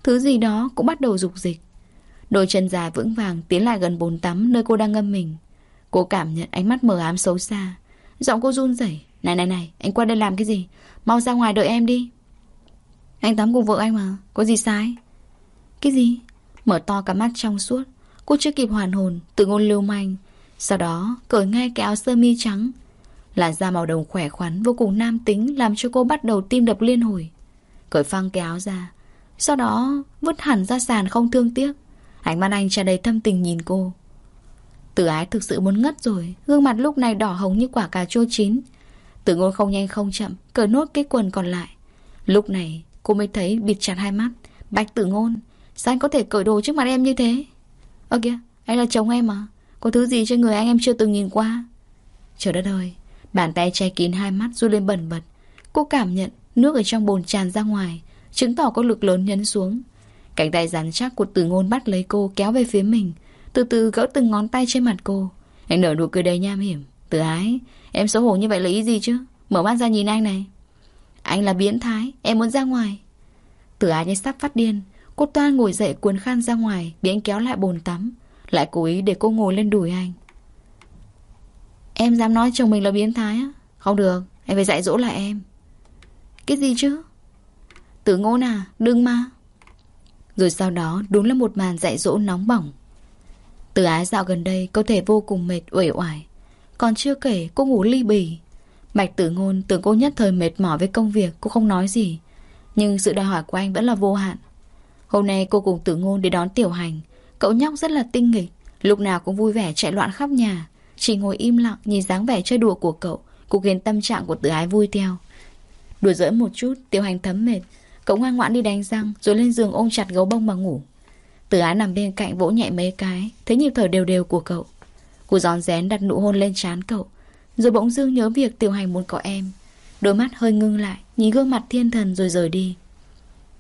Thứ gì đó cũng bắt đầu dục dịch. Đôi chân dài vững vàng tiến lại gần bồn tắm nơi cô đang ngâm mình. Cô cảm nhận ánh mắt mờ ám xấu xa. Giọng cô run rẩy. Này này này, anh qua đây làm cái gì? Mau ra ngoài đợi em đi. Anh tắm cùng vợ anh mà, có gì sai? Cái gì? Mở to cả mắt trong suốt. Cô chưa kịp hoàn hồn, tự ngôn lưu manh. Sau đó, cởi ngay cái áo sơ mi trắng. Làn da màu đồng khỏe khoắn, vô cùng nam tính làm cho cô bắt đầu tim đập liên hồi. Cởi phăng cái áo ra. Sau đó, vứt hẳn ra sàn không thương tiếc. Ánh mắt anh tràn đầy thâm tình nhìn cô. Tử ái thực sự muốn ngất rồi, Gương mặt lúc này đỏ hồng như quả cà chua chín. Tử ngôn không nhanh không chậm, Cởi nốt cái quần còn lại. Lúc này, cô mới thấy bịt chặt hai mắt. Bạch tử ngôn, Sao anh có thể cởi đồ trước mặt em như thế? Ơ kìa, anh là chồng em à? Có thứ gì trên người anh em chưa từng nhìn qua? Trời đất ơi, Bàn tay che kín hai mắt run lên bẩn bật. Cô cảm nhận nước ở trong bồn tràn ra ngoài, Chứng tỏ có lực lớn nhấn xuống. Cánh tay rắn chắc của từ ngôn bắt lấy cô kéo về phía mình. Từ từ gỡ từng ngón tay trên mặt cô. Anh nở nụ cười đầy nham hiểm. Từ ái, Em xấu hổ như vậy là ý gì chứ? Mở mắt ra nhìn anh này. Anh là biến thái, Em muốn ra ngoài. Từ ái như sắp phát điên. Cô toan ngồi dậy cuốn khăn ra ngoài, Bị anh kéo lại bồn tắm. Lại cố ý để cô ngồi lên đùi anh. Em dám nói chồng mình là biến thái á? Không được, Em phải dạy dỗ lại em. Cái gì chứ? Tử ngôn à Đừng mà rồi sau đó đúng là một màn dạy dỗ nóng bỏng. Từ ái dạo gần đây, Cơ thể vô cùng mệt, uể oải. Còn chưa kể, cô ngủ ly bì. Bạch tử ngôn tưởng cô nhất thời mệt mỏi với công việc, Cô không nói gì. Nhưng sự đòi hỏi của anh vẫn là vô hạn. Hôm nay cô cùng tử ngôn đi đón tiểu hành. Cậu nhóc rất là tinh nghịch, Lúc nào cũng vui vẻ chạy loạn khắp nhà. Chỉ ngồi im lặng, nhìn dáng vẻ chơi đùa của cậu Cũng khiến tâm trạng của tử ái vui theo. Đùa giỡn một chút, Tiểu hành thấm mệt. Cậu ngoan ngoãn đi đánh răng, Rồi lên giường ôm chặt gấu bông mà ngủ. Từ ái nằm bên cạnh vỗ nhẹ mấy cái, Thấy nhịp thở đều đều của cậu. Cô giòn rén đặt nụ hôn lên trán cậu, Rồi bỗng dưng nhớ việc tiểu hành muốn có em. Đôi mắt hơi ngưng lại, Nhìn gương mặt thiên thần rồi rời đi.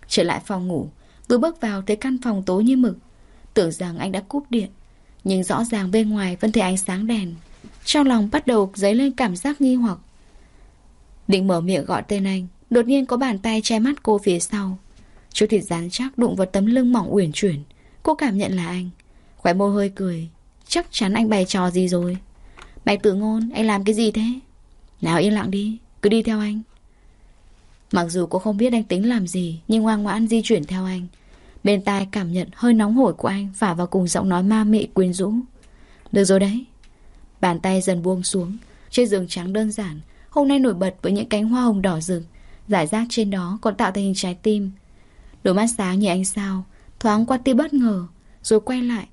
Trở lại phòng ngủ Vừa bước vào thấy căn phòng tối như mực. Tưởng rằng anh đã cúp điện, Nhưng rõ ràng bên ngoài vẫn thấy ánh sáng đèn. Trong lòng bắt đầu dấy lên cảm giác nghi hoặc. Định mở miệng gọi tên anh Đột nhiên có bàn tay che mắt cô phía sau. Chú thịt rán chắc đụng vào tấm lưng mỏng uyển chuyển. Cô cảm nhận là anh. Khỏe môi hơi cười. Chắc chắn anh bày trò gì rồi. Bạch tử ngôn, anh làm cái gì thế? Nào yên lặng đi, Cứ đi theo anh. Mặc dù cô không biết anh tính làm gì, Nhưng ngoan ngoãn di chuyển theo anh. Bên tai cảm nhận hơi nóng hổi của anh Phả vào cùng giọng nói ma mị quyến rũ. Được rồi đấy. Bàn tay dần buông xuống Trên giường trắng đơn giản, Hôm nay nổi bật với những cánh hoa hồng đỏ rực. Giải rác trên đó còn tạo thành hình trái tim. Đôi mắt sáng như ánh sao, Thoáng qua tia bất ngờ, Rồi quay lại.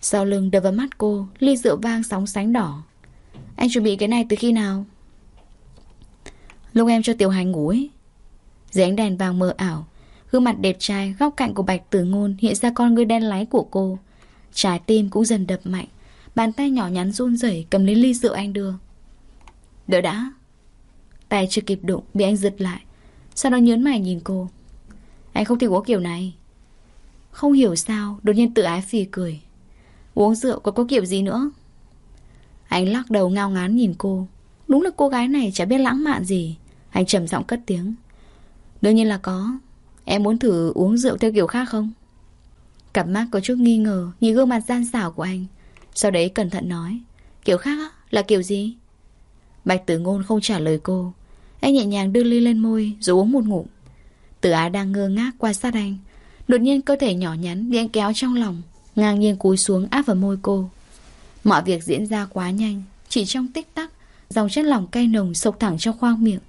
Sau lưng đập vào mắt cô, Ly rượu vang sóng sánh đỏ. Anh chuẩn bị cái này từ khi nào? Lúc em cho Tiểu Hành ngủ ấy. Dưới ánh đèn vàng mờ ảo, Gương mặt đẹp trai góc cạnh của Bạch Tử Ngôn Hiện ra con ngươi đen láy của cô. Trái tim cũng dần đập mạnh, Bàn tay nhỏ nhắn run rẩy cầm lấy ly rượu anh đưa. Đợi đã. Tay chưa kịp đụng, bị anh giật lại. Sau đó nhớn mày nhìn cô? Anh không thích uống kiểu này. Không hiểu sao Đột nhiên tự ái phì cười. Uống rượu có có kiểu gì nữa? Anh lắc đầu ngao ngán nhìn cô. Đúng là cô gái này chả biết lãng mạn gì. Anh trầm giọng cất tiếng. Đương nhiên là có. Em muốn thử uống rượu theo kiểu khác không? Cặp mắt có chút nghi ngờ Nhìn gương mặt gian xảo của anh. Sau đấy cẩn thận nói. Kiểu khác á, là kiểu gì? Bạch tử ngôn không trả lời cô. Anh nhẹ nhàng đưa ly lên môi, Rồi uống một ngụm. Tử ái đang ngơ ngác quan sát anh. Đột nhiên cơ thể nhỏ nhắn bị anh kéo trong lòng, Ngang nhiên cúi xuống áp vào môi cô. Mọi việc diễn ra quá nhanh, Chỉ trong tích tắc, Dòng chất lỏng cay nồng sộc thẳng trong khoang miệng,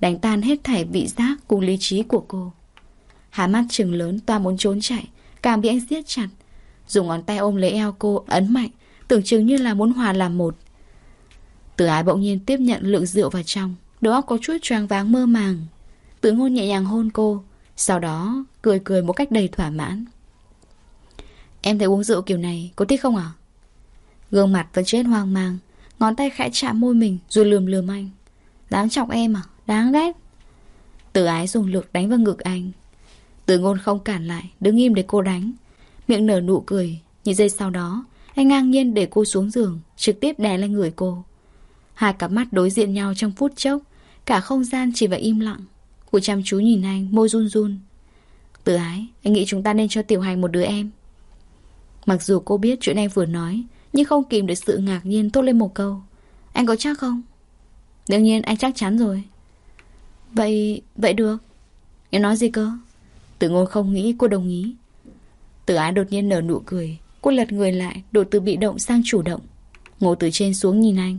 Đánh tan hết thảy vị giác cùng lý trí của cô. Hà mắt trừng lớn toa muốn trốn chạy, Càng bị anh siết chặt. Dùng ngón tay ôm lấy eo cô, ấn mạnh, Tưởng chừng như là muốn hòa làm một. Tử ái bỗng nhiên tiếp nhận lượng rượu vào trong. Đầu óc có chút choáng váng mơ màng. Tử ngôn nhẹ nhàng hôn cô, Sau đó cười cười một cách đầy thỏa mãn. Em thấy uống rượu kiểu này Có thích không à Gương mặt vẫn chết hoang mang, Ngón tay khẽ chạm môi mình rồi lườm lườm anh. Đáng chọc em à Đáng ghét. Tử ái dùng lực đánh vào ngực anh. Tử ngôn không cản lại, Đứng im để cô đánh. Miệng nở nụ cười, Những giây sau đó, Anh ngang nhiên để cô xuống giường, Trực tiếp đè lên người cô. Hai cặp mắt đối diện nhau trong phút chốc Cả không gian chỉ vậy im lặng. Cô chăm chú nhìn anh, môi run run. Tử ái, anh nghĩ chúng ta nên cho Tiểu Hành một đứa em. Mặc dù cô biết chuyện anh vừa nói Nhưng không kìm được sự ngạc nhiên tốt lên một câu. Anh có chắc không? Đương nhiên anh chắc chắn rồi. Vậy, vậy được. Em nói gì cơ? Tử ngôn không nghĩ cô đồng ý. Tử ái đột nhiên nở nụ cười. Cô lật người lại, đổi từ bị động sang chủ động. Ngồi từ trên xuống nhìn anh.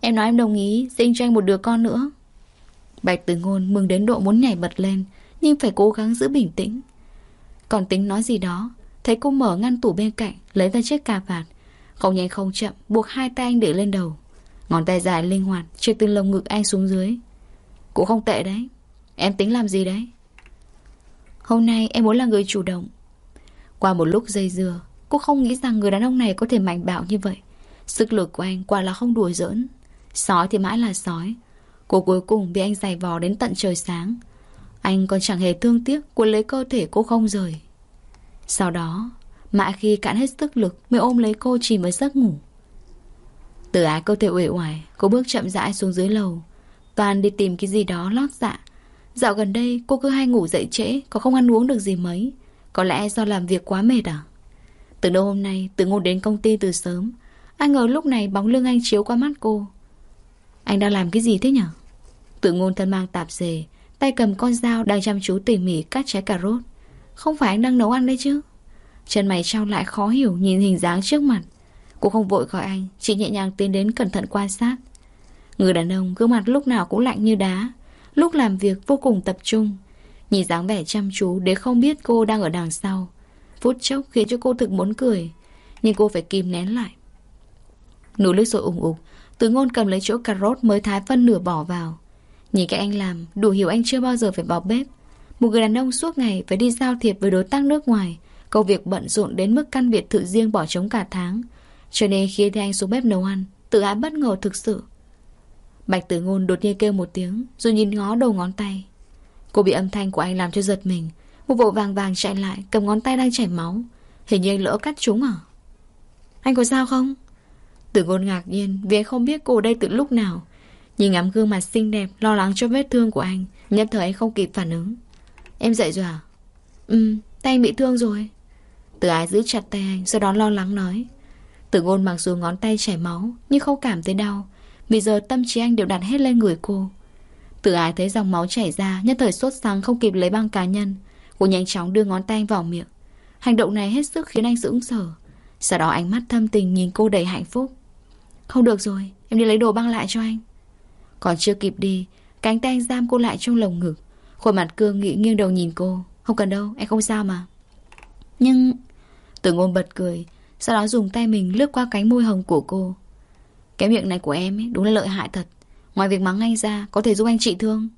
Em nói em đồng ý sinh cho anh một đứa con nữa. Bạch tử ngôn mừng đến độ muốn nhảy bật lên, Nhưng phải cố gắng giữ bình tĩnh. Còn tính nói gì đó, Thấy cô mở ngăn tủ bên cạnh, Lấy ra chiếc cà vạt. Không nhanh không chậm, buộc hai tay anh để lên đầu. Ngón tay dài linh hoạt Trượt từ lồng ngực anh xuống dưới. Cũng không tệ đấy, Em tính làm gì đấy? Hôm nay em muốn là người chủ động. Qua một lúc dây dưa, Cô không nghĩ rằng người đàn ông này có thể mạnh bạo như vậy. Sức lực của anh quả là không đùa giỡn. Sói thì mãi là sói Cô cuối cùng bị anh giày vò đến tận trời sáng. Anh còn chẳng hề thương tiếc Cuốn lấy cơ thể cô không rời. Sau đó Mãi khi cạn hết sức lực Mới ôm lấy cô chìm vào giấc ngủ. Từ ái cơ thể uể oải, Cô bước chậm rãi xuống dưới lầu. Toàn đi tìm cái gì đó lót dạ. Dạo gần đây, cô cứ hay ngủ dậy trễ, Có không ăn uống được gì mấy. Có lẽ do làm việc quá mệt à? Từ đâu hôm nay, từ ngủ đến công ty từ sớm. Anh ngờ lúc này bóng lưng anh chiếu qua mắt cô. Anh đang làm cái gì thế nhở? Tự ngôn thân mang tạp dề, Tay cầm con dao đang chăm chú tỉ mỉ cắt trái cà rốt. Không phải anh đang nấu ăn đấy chứ? Chân mày trao lại khó hiểu Nhìn hình dáng trước mặt. Cô không vội gọi anh, Chỉ nhẹ nhàng tiến đến cẩn thận quan sát. Người đàn ông, gương mặt lúc nào cũng lạnh như đá, Lúc làm việc vô cùng tập trung. Nhìn dáng vẻ chăm chú Để không biết cô đang ở đằng sau. Phút chốc khiến cho cô thực muốn cười, Nhưng cô phải kìm nén lại. Nụ nước sôi ủng ục Từ ngôn cầm lấy chỗ cà rốt mới thái phân nửa bỏ vào. Nhìn cái anh làm, Đủ hiểu anh chưa bao giờ phải vào bếp. Một người đàn ông suốt ngày phải đi giao thiệp với đối tác nước ngoài. Công việc bận rộn đến mức căn biệt thự riêng bỏ trống cả tháng. Cho nên khi thấy anh xuống bếp nấu ăn, Tự ái bất ngờ thực sự. Bạch tử ngôn đột nhiên kêu một tiếng, Rồi nhìn ngó đầu ngón tay. Cô bị âm thanh của anh làm cho giật mình. Một vội vàng vàng chạy lại, Cầm ngón tay đang chảy máu. Hình như anh lỡ cắt chúng à? Anh có sao không? Tử ngôn ngạc nhiên Vì anh không biết cô ở đây từ lúc nào. Nhìn ngắm gương mặt xinh đẹp, Lo lắng cho vết thương của anh, Nhất thời anh không kịp phản ứng. Em dậy rồi à? Ừ tay anh bị thương rồi. Từ ái giữ chặt tay anh, Sau đó lo lắng nói. Tử ngôn mặc dù ngón tay chảy máu, Nhưng không cảm thấy đau. Vì giờ tâm trí anh đều đặt hết lên người cô. Tử ái thấy dòng máu chảy ra, Nhất thời sốt sáng, không kịp lấy băng cá nhân. Cô nhanh chóng đưa ngón tay anh vào miệng. Hành động này hết sức khiến anh sững sờ. Sau đó ánh mắt thâm tình nhìn cô đầy hạnh phúc. Không được rồi, Em đi lấy đồ băng lại cho anh. Còn chưa kịp đi Cánh tay anh giam cô lại trong lồng ngực. Khuôn mặt cương nghị nghiêng đầu nhìn cô. Không cần đâu, em không sao mà. Nhưng... từ ngôn bật cười Sau đó dùng tay mình lướt qua cánh môi hồng của cô. Cái miệng này của em ấy đúng là lợi hại thật. Ngoài việc mắng anh ra Có thể giúp anh trị thương.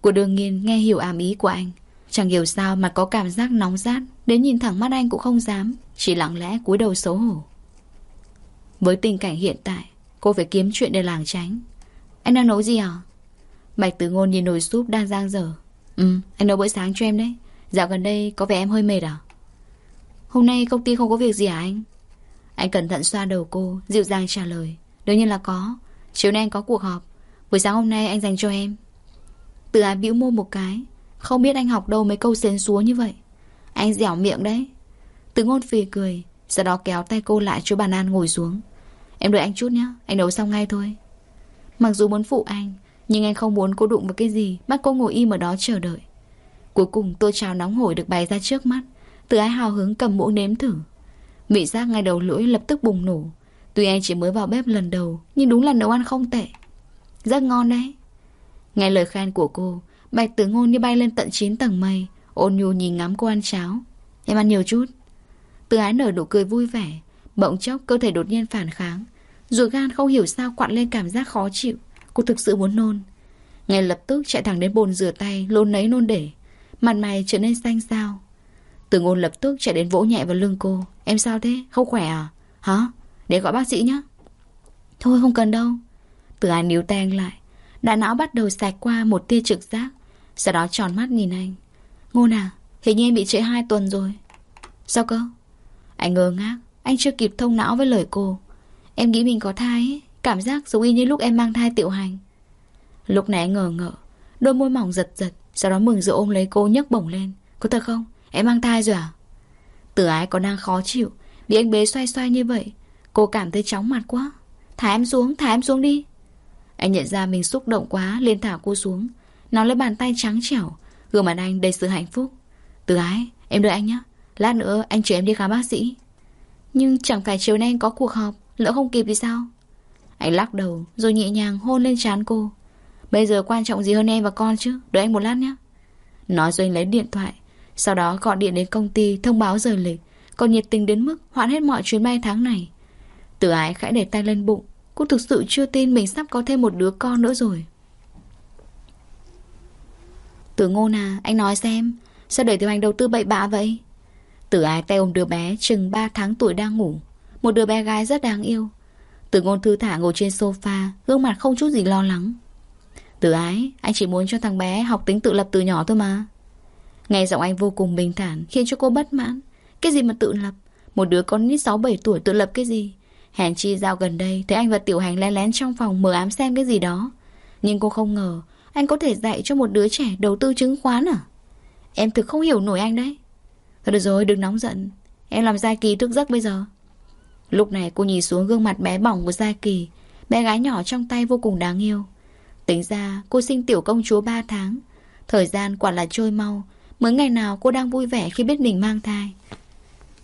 Của đường nghiên nghe hiểu ám ý của anh. Chẳng hiểu sao mà có cảm giác nóng rát Đến nhìn thẳng mắt anh cũng không dám Chỉ lặng lẽ cúi đầu xấu hổ. Với tình cảnh hiện tại Cô phải kiếm chuyện để làng tránh. Anh đang nấu gì à Bạch tử ngôn nhìn nồi súp đang giang dở. Ừ anh nấu bữa sáng cho em đấy. Dạo gần đây có vẻ em hơi mệt à? Hôm nay công ty không có việc gì à anh? Anh cẩn thận xoa đầu cô, Dịu dàng trả lời. Đương nhiên là có. Chiều nay anh có cuộc họp. Buổi sáng hôm nay anh dành cho em. Từ ái bĩu môi một cái. Không biết anh học đâu mấy câu xến xúa như vậy. Anh dẻo miệng đấy. Từ ngôn phì cười, Sau đó kéo tay cô lại chỗ bàn ăn ngồi xuống. Em đợi anh chút nhé Anh nấu xong ngay thôi. Mặc dù muốn phụ anh, Nhưng anh không muốn cô đụng vào cái gì Bắt cô ngồi im ở đó chờ đợi. Cuối cùng tô cháo nóng hổi được bày ra trước mắt, Từ ái hào hứng cầm muỗng nếm thử. Vị giác ngay đầu lưỡi lập tức bùng nổ. Tuy anh chỉ mới vào bếp lần đầu, Nhưng đúng là nấu ăn không tệ. Rất ngon đấy. Nghe lời khen của cô, Bạch tử ngôn như bay lên tận 9 tầng mây, Ôn nhu nhìn ngắm cô ăn cháo. Em ăn nhiều chút. Từ ái nở nụ cười vui vẻ, Bỗng chốc cơ thể đột nhiên phản kháng. Ruột gan không hiểu sao quặn lên cảm giác khó chịu. Cô thực sự muốn nôn. Ngay lập tức chạy thẳng đến bồn rửa tay, Lôn nấy nôn để. Mặt mày trở nên xanh xao. Từ ngôn lập tức chạy đến vỗ nhẹ vào lưng cô. Em sao thế? Không khỏe à? Hả? Để gọi bác sĩ nhé Thôi, không cần đâu. Từ ai níu tay anh lại. Đại não bắt đầu sạch qua một tia trực giác. Sau đó tròn mắt nhìn anh. Ngôn à? Hình như em bị trễ hai tuần rồi. Sao cơ? Anh ngơ ngác. Anh chưa kịp thông não với lời cô. Em nghĩ mình có thai ấy. Cảm giác giống y như lúc em mang thai tiểu hành. Lúc này anh ngờ ngợ Đôi môi mỏng giật giật Sau đó mừng rỡ ôm lấy cô nhấc bổng lên. Có thật không? Em mang thai rồi à? Tử ái còn đang khó chịu Bị anh bế xoay xoay như vậy Cô cảm thấy chóng mặt quá. Thả em xuống, thả em xuống đi. Anh nhận ra mình xúc động quá liền thả cô xuống. Nó lấy bàn tay trắng trẻo Gương mặt anh đầy sự hạnh phúc. Từ ái, em đợi anh nhé Lát nữa anh chở em đi khám bác sĩ. Nhưng chẳng phải chiều nay anh có cuộc họp. Lỡ không kịp thì sao? Anh lắc đầu, rồi nhẹ nhàng hôn lên trán cô. Bây giờ quan trọng gì hơn em và con chứ? Đợi anh một lát nhé. Nói rồi anh lấy điện thoại, Sau đó gọi điện đến công ty thông báo giờ lịch Còn nhiệt tình đến mức hoãn hết mọi chuyến bay tháng này. Tử ái khẽ để tay lên bụng, Cô thực sự chưa tin mình sắp có thêm một đứa con nữa rồi. Tử ngôn à Anh nói xem, Sao để tiểu hành đầu tư bậy bạ vậy? Tử ái tay ôm đứa bé chừng 3 tháng tuổi đang ngủ. Một đứa bé gái rất đáng yêu. Từ ngôn thư thả ngồi trên sofa, Gương mặt không chút gì lo lắng. Từ ái, Anh chỉ muốn cho thằng bé học tính tự lập từ nhỏ thôi mà. Nghe giọng anh vô cùng bình thản, Khiến cho cô bất mãn. Cái gì mà tự lập? Một đứa con nít 6-7 tuổi tự lập cái gì? Hèn chi giao gần đây, Thấy anh và Tiểu Hành lén lén trong phòng mở ám xem cái gì đó. Nhưng cô không ngờ, Anh có thể dạy cho một đứa trẻ đầu tư chứng khoán à? Em thực không hiểu nổi anh đấy. Thôi được rồi, đừng nóng giận. Em làm Gia Kỳ thức giấc bây giờ. Lúc này cô nhìn xuống gương mặt bé bỏng của Gia Kỳ. Bé gái nhỏ trong tay vô cùng đáng yêu. Tính ra cô sinh tiểu công chúa 3 tháng. Thời gian quả là trôi mau. Mới ngày nào cô đang vui vẻ khi biết mình mang thai.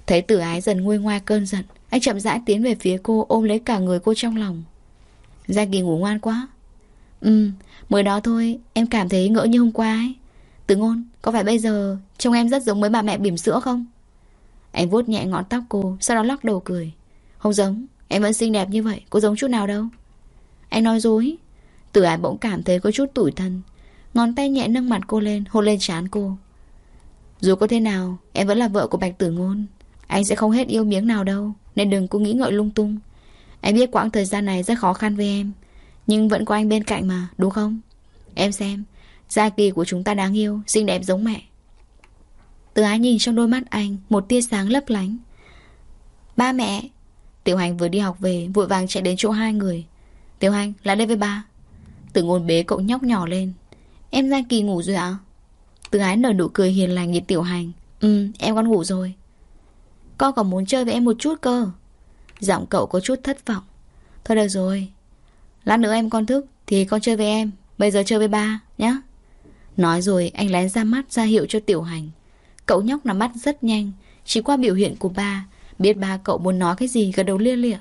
Thấy tử ái dần nguôi ngoai cơn giận Anh chậm rãi tiến về phía cô ôm lấy cả người cô trong lòng. Gia Kỳ ngủ ngoan quá. Ừ, mới đó thôi Em cảm thấy ngỡ như hôm qua ấy. Từ ngôn, có phải bây giờ Trông em rất giống với bà mẹ bỉm sữa không? Anh vuốt nhẹ ngọn tóc cô Sau đó lắc đầu cười. Không giống, em vẫn xinh đẹp như vậy Có giống chút nào đâu. Anh nói dối. Tử ái bỗng cảm thấy có chút tủi thân. Ngón tay nhẹ nâng mặt cô lên Hôn lên trán cô. Dù có thế nào Em vẫn là vợ của Bạch Tử Ngôn. Anh sẽ không hết yêu miếng nào đâu Nên đừng có nghĩ ngợi lung tung. Em biết quãng thời gian này rất khó khăn với em Nhưng vẫn có anh bên cạnh mà Đúng không? Em xem Gia kỳ của chúng ta đáng yêu Xinh đẹp giống mẹ. Từ ái nhìn trong đôi mắt anh Một tia sáng lấp lánh. Ba mẹ Tiểu hành vừa đi học về, Vội vàng chạy đến chỗ hai người. Tiểu hành, lại đây với ba. Từ ngôn bế cậu nhóc nhỏ lên. Em Gia Kỳ ngủ rồi ạ? Từ ái nở nụ cười hiền lành nhìn tiểu hành. Ừ em con ngủ rồi. Con còn muốn chơi với em một chút cơ. Giọng cậu có chút thất vọng. Thôi được rồi. Lát nữa em con thức Thì con chơi với em. Bây giờ chơi với ba nhé Nói rồi, anh lén ra mắt ra hiệu cho tiểu hành. Cậu nhóc nắm mắt rất nhanh. Chỉ qua biểu hiện của ba Biết ba cậu muốn nói cái gì, gật đầu lia lịa.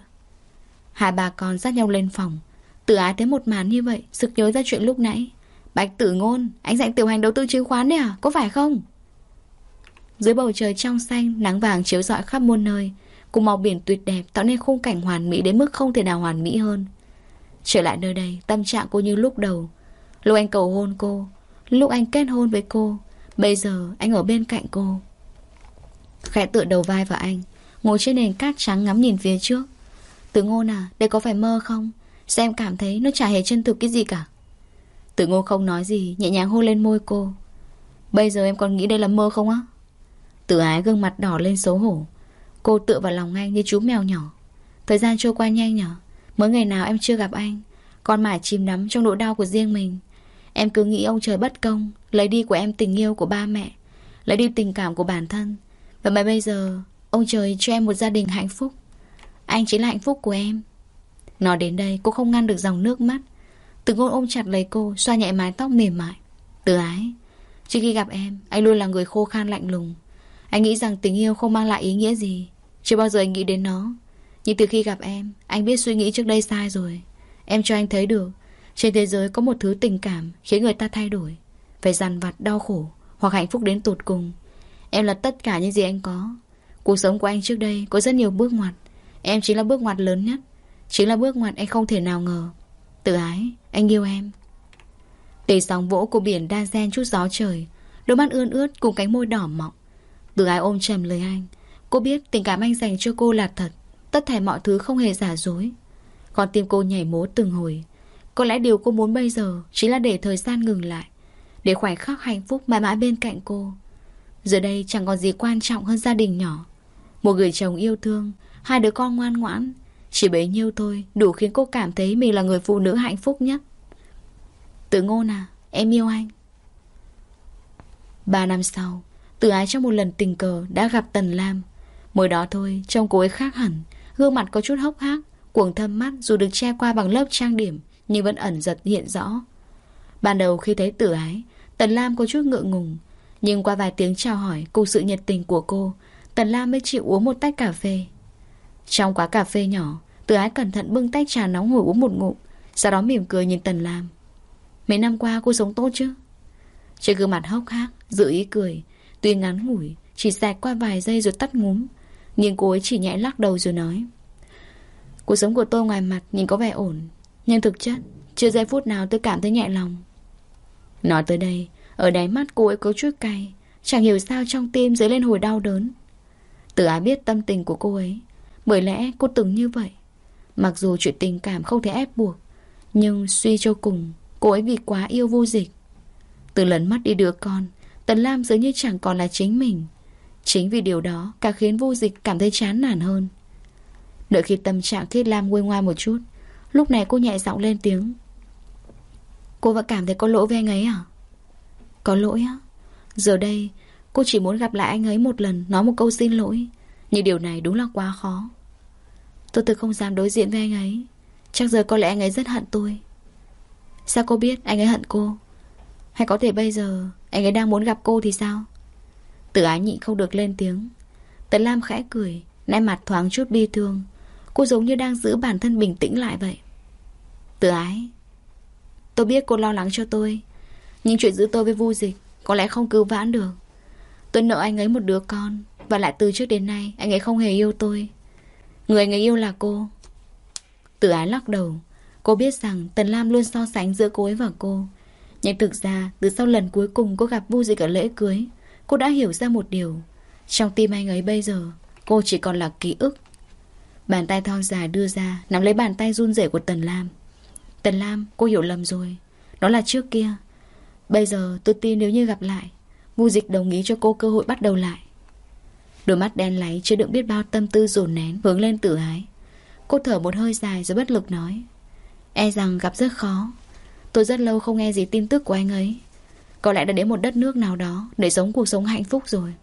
Hai bà con dắt nhau lên phòng. Tự ái thấy một màn như vậy, Sực nhớ ra chuyện lúc nãy. Bạch tử ngôn, Anh dạy tiểu hành đầu tư chứng khoán đấy à? Có phải không? Dưới bầu trời trong xanh, Nắng vàng chiếu rọi khắp muôn nơi. Cùng màu biển tuyệt đẹp Tạo nên khung cảnh hoàn mỹ đến mức không thể nào hoàn mỹ hơn. Trở lại nơi đây, Tâm trạng cô như lúc đầu. Lúc anh cầu hôn cô, Lúc anh kết hôn với cô, Bây giờ anh ở bên cạnh cô. Khẽ tựa đầu vai vào anh. Ngồi trên nền cát trắng ngắm nhìn phía trước. Tử ngôn à Đây có phải mơ không? Sao em cảm thấy nó chả hề chân thực cái gì cả? Tử ngôn không nói gì, Nhẹ nhàng hôn lên môi cô. Bây giờ em còn nghĩ đây là mơ không á? Tử ái gương mặt đỏ lên xấu hổ. Cô tựa vào lòng anh như chú mèo nhỏ. Thời gian trôi qua nhanh nhở. Mới ngày nào em chưa gặp anh, Còn mãi chìm đắm trong nỗi đau của riêng mình. Em cứ nghĩ ông trời bất công, Lấy đi của em tình yêu của ba mẹ, Lấy đi tình cảm của bản thân. Và mà bây giờ Ông trời cho em một gia đình hạnh phúc. Anh chính là hạnh phúc của em. Nói đến đây, cô không ngăn được dòng nước mắt. Từ ngôn ôm chặt lấy cô, Xoa nhẹ mái tóc mềm mại. Từ ái, Trước khi gặp em, Anh luôn là người khô khan lạnh lùng. Anh nghĩ rằng tình yêu không mang lại ý nghĩa gì. Chưa bao giờ anh nghĩ đến nó. Nhưng từ khi gặp em, Anh biết suy nghĩ trước đây sai rồi. Em cho anh thấy được, Trên thế giới có một thứ tình cảm Khiến người ta thay đổi. Phải dằn vặt, đau khổ Hoặc hạnh phúc đến tột cùng. Em là tất cả những gì anh có. Cuộc sống của anh trước đây có rất nhiều bước ngoặt. Em chính là bước ngoặt lớn nhất. Chính là bước ngoặt anh không thể nào ngờ. Tự ái, anh yêu em. Tỷ sóng vỗ của biển đa gen chút gió trời Đôi mắt ươn ướt cùng cánh môi đỏ mọng. Tự ái ôm trầm lời anh. Cô biết tình cảm anh dành cho cô là thật. Tất thảy mọi thứ không hề giả dối. Còn tim cô nhảy múa từng hồi. Có lẽ điều cô muốn bây giờ Chính là để thời gian ngừng lại. Để khoảnh khắc hạnh phúc mãi mãi bên cạnh cô. Giờ đây chẳng còn gì quan trọng hơn gia đình nhỏ. Một người chồng yêu thương, Hai đứa con ngoan ngoãn. Chỉ bấy nhiêu thôi, Đủ khiến cô cảm thấy mình là người phụ nữ hạnh phúc nhất. Tự ngôn à Em yêu anh. Ba năm sau Tử ái trong một lần tình cờ đã gặp Tần Lam. Mới đó thôi, Trông cô ấy khác hẳn. Gương mặt có chút hốc hác, Cuồng thâm mắt dù được che qua bằng lớp trang điểm, Nhưng vẫn ẩn giật hiện rõ. Ban đầu khi thấy tử ái, Tần Lam có chút ngượng ngùng. Nhưng qua vài tiếng chào hỏi Cùng sự nhiệt tình của cô Tần Lam mới chịu uống một tách cà phê. Trong quán cà phê nhỏ Tử ái cẩn thận bưng tách trà nóng hổi uống một ngụm, Sau đó mỉm cười nhìn Tần Lam. Mấy năm qua cô sống tốt chứ? Trên gương mặt hốc hác, Giữ ý cười, Tuy ngắn ngủi, Chỉ xẹt qua vài giây rồi tắt ngúm, Nhưng cô ấy chỉ nhẹ lắc đầu rồi nói. Cuộc sống của tôi ngoài mặt nhìn có vẻ ổn, Nhưng thực chất, Chưa giây phút nào tôi cảm thấy nhẹ lòng. Nói tới đây, Ở đáy mắt cô ấy có chút cay, Chẳng hiểu sao trong tim dấy lên hồi đau đớn. Tự ái biết tâm tình của cô ấy? Bởi lẽ cô từng như vậy. Mặc dù chuyện tình cảm không thể ép buộc, Nhưng suy cho cùng, Cô ấy vì quá yêu vô dịch. Từ lần mất đi đứa con, Tần Lam dường như chẳng còn là chính mình. Chính vì điều đó, Càng khiến vô dịch cảm thấy chán nản hơn. Đợi khi tâm trạng Thiết Lam nguôi ngoai một chút, Lúc này cô nhẹ giọng lên tiếng. Cô vẫn cảm thấy có lỗi với anh ấy à? Có lỗi á? Giờ đây cô chỉ muốn gặp lại anh ấy một lần, Nói một câu xin lỗi. Nhưng điều này đúng là quá khó. Tôi thực không dám đối diện với anh ấy. Chắc giờ có lẽ anh ấy rất hận tôi. Sao cô biết anh ấy hận cô? Hay có thể bây giờ Anh ấy đang muốn gặp cô thì sao? Tử ái nhịn không được lên tiếng. Tấn Lam khẽ cười, Nét mặt thoáng chút bi thương. Cô giống như đang giữ bản thân bình tĩnh lại vậy. Tử ái, Tôi biết cô lo lắng cho tôi. Nhưng chuyện giữa tôi với vu dịch Có lẽ không cứu vãn được. Tôi nợ anh ấy một đứa con, Và lại từ trước đến nay, anh ấy không hề yêu tôi. Người anh ấy yêu là cô. Tử ái lắc đầu. Cô biết rằng Tần Lam luôn so sánh giữa cô ấy và cô. Nhưng thực ra, Từ sau lần cuối cùng cô gặp vu dịch ở lễ cưới, Cô đã hiểu ra một điều. Trong tim anh ấy bây giờ, Cô chỉ còn là ký ức. Bàn tay thon dài đưa ra, Nắm lấy bàn tay run rẩy của Tần Lam. Tần Lam, cô hiểu lầm rồi. Đó là trước kia. Bây giờ, tôi tin nếu như gặp lại Ngu dịch đồng ý cho cô cơ hội bắt đầu lại. Đôi mắt đen láy chưa đựng biết bao tâm tư dồn nén Hướng lên tự ái. Cô thở một hơi dài rồi bất lực nói E rằng gặp rất khó. Tôi rất lâu không nghe gì tin tức của anh ấy. Có lẽ đã đến một đất nước nào đó Để sống cuộc sống hạnh phúc rồi.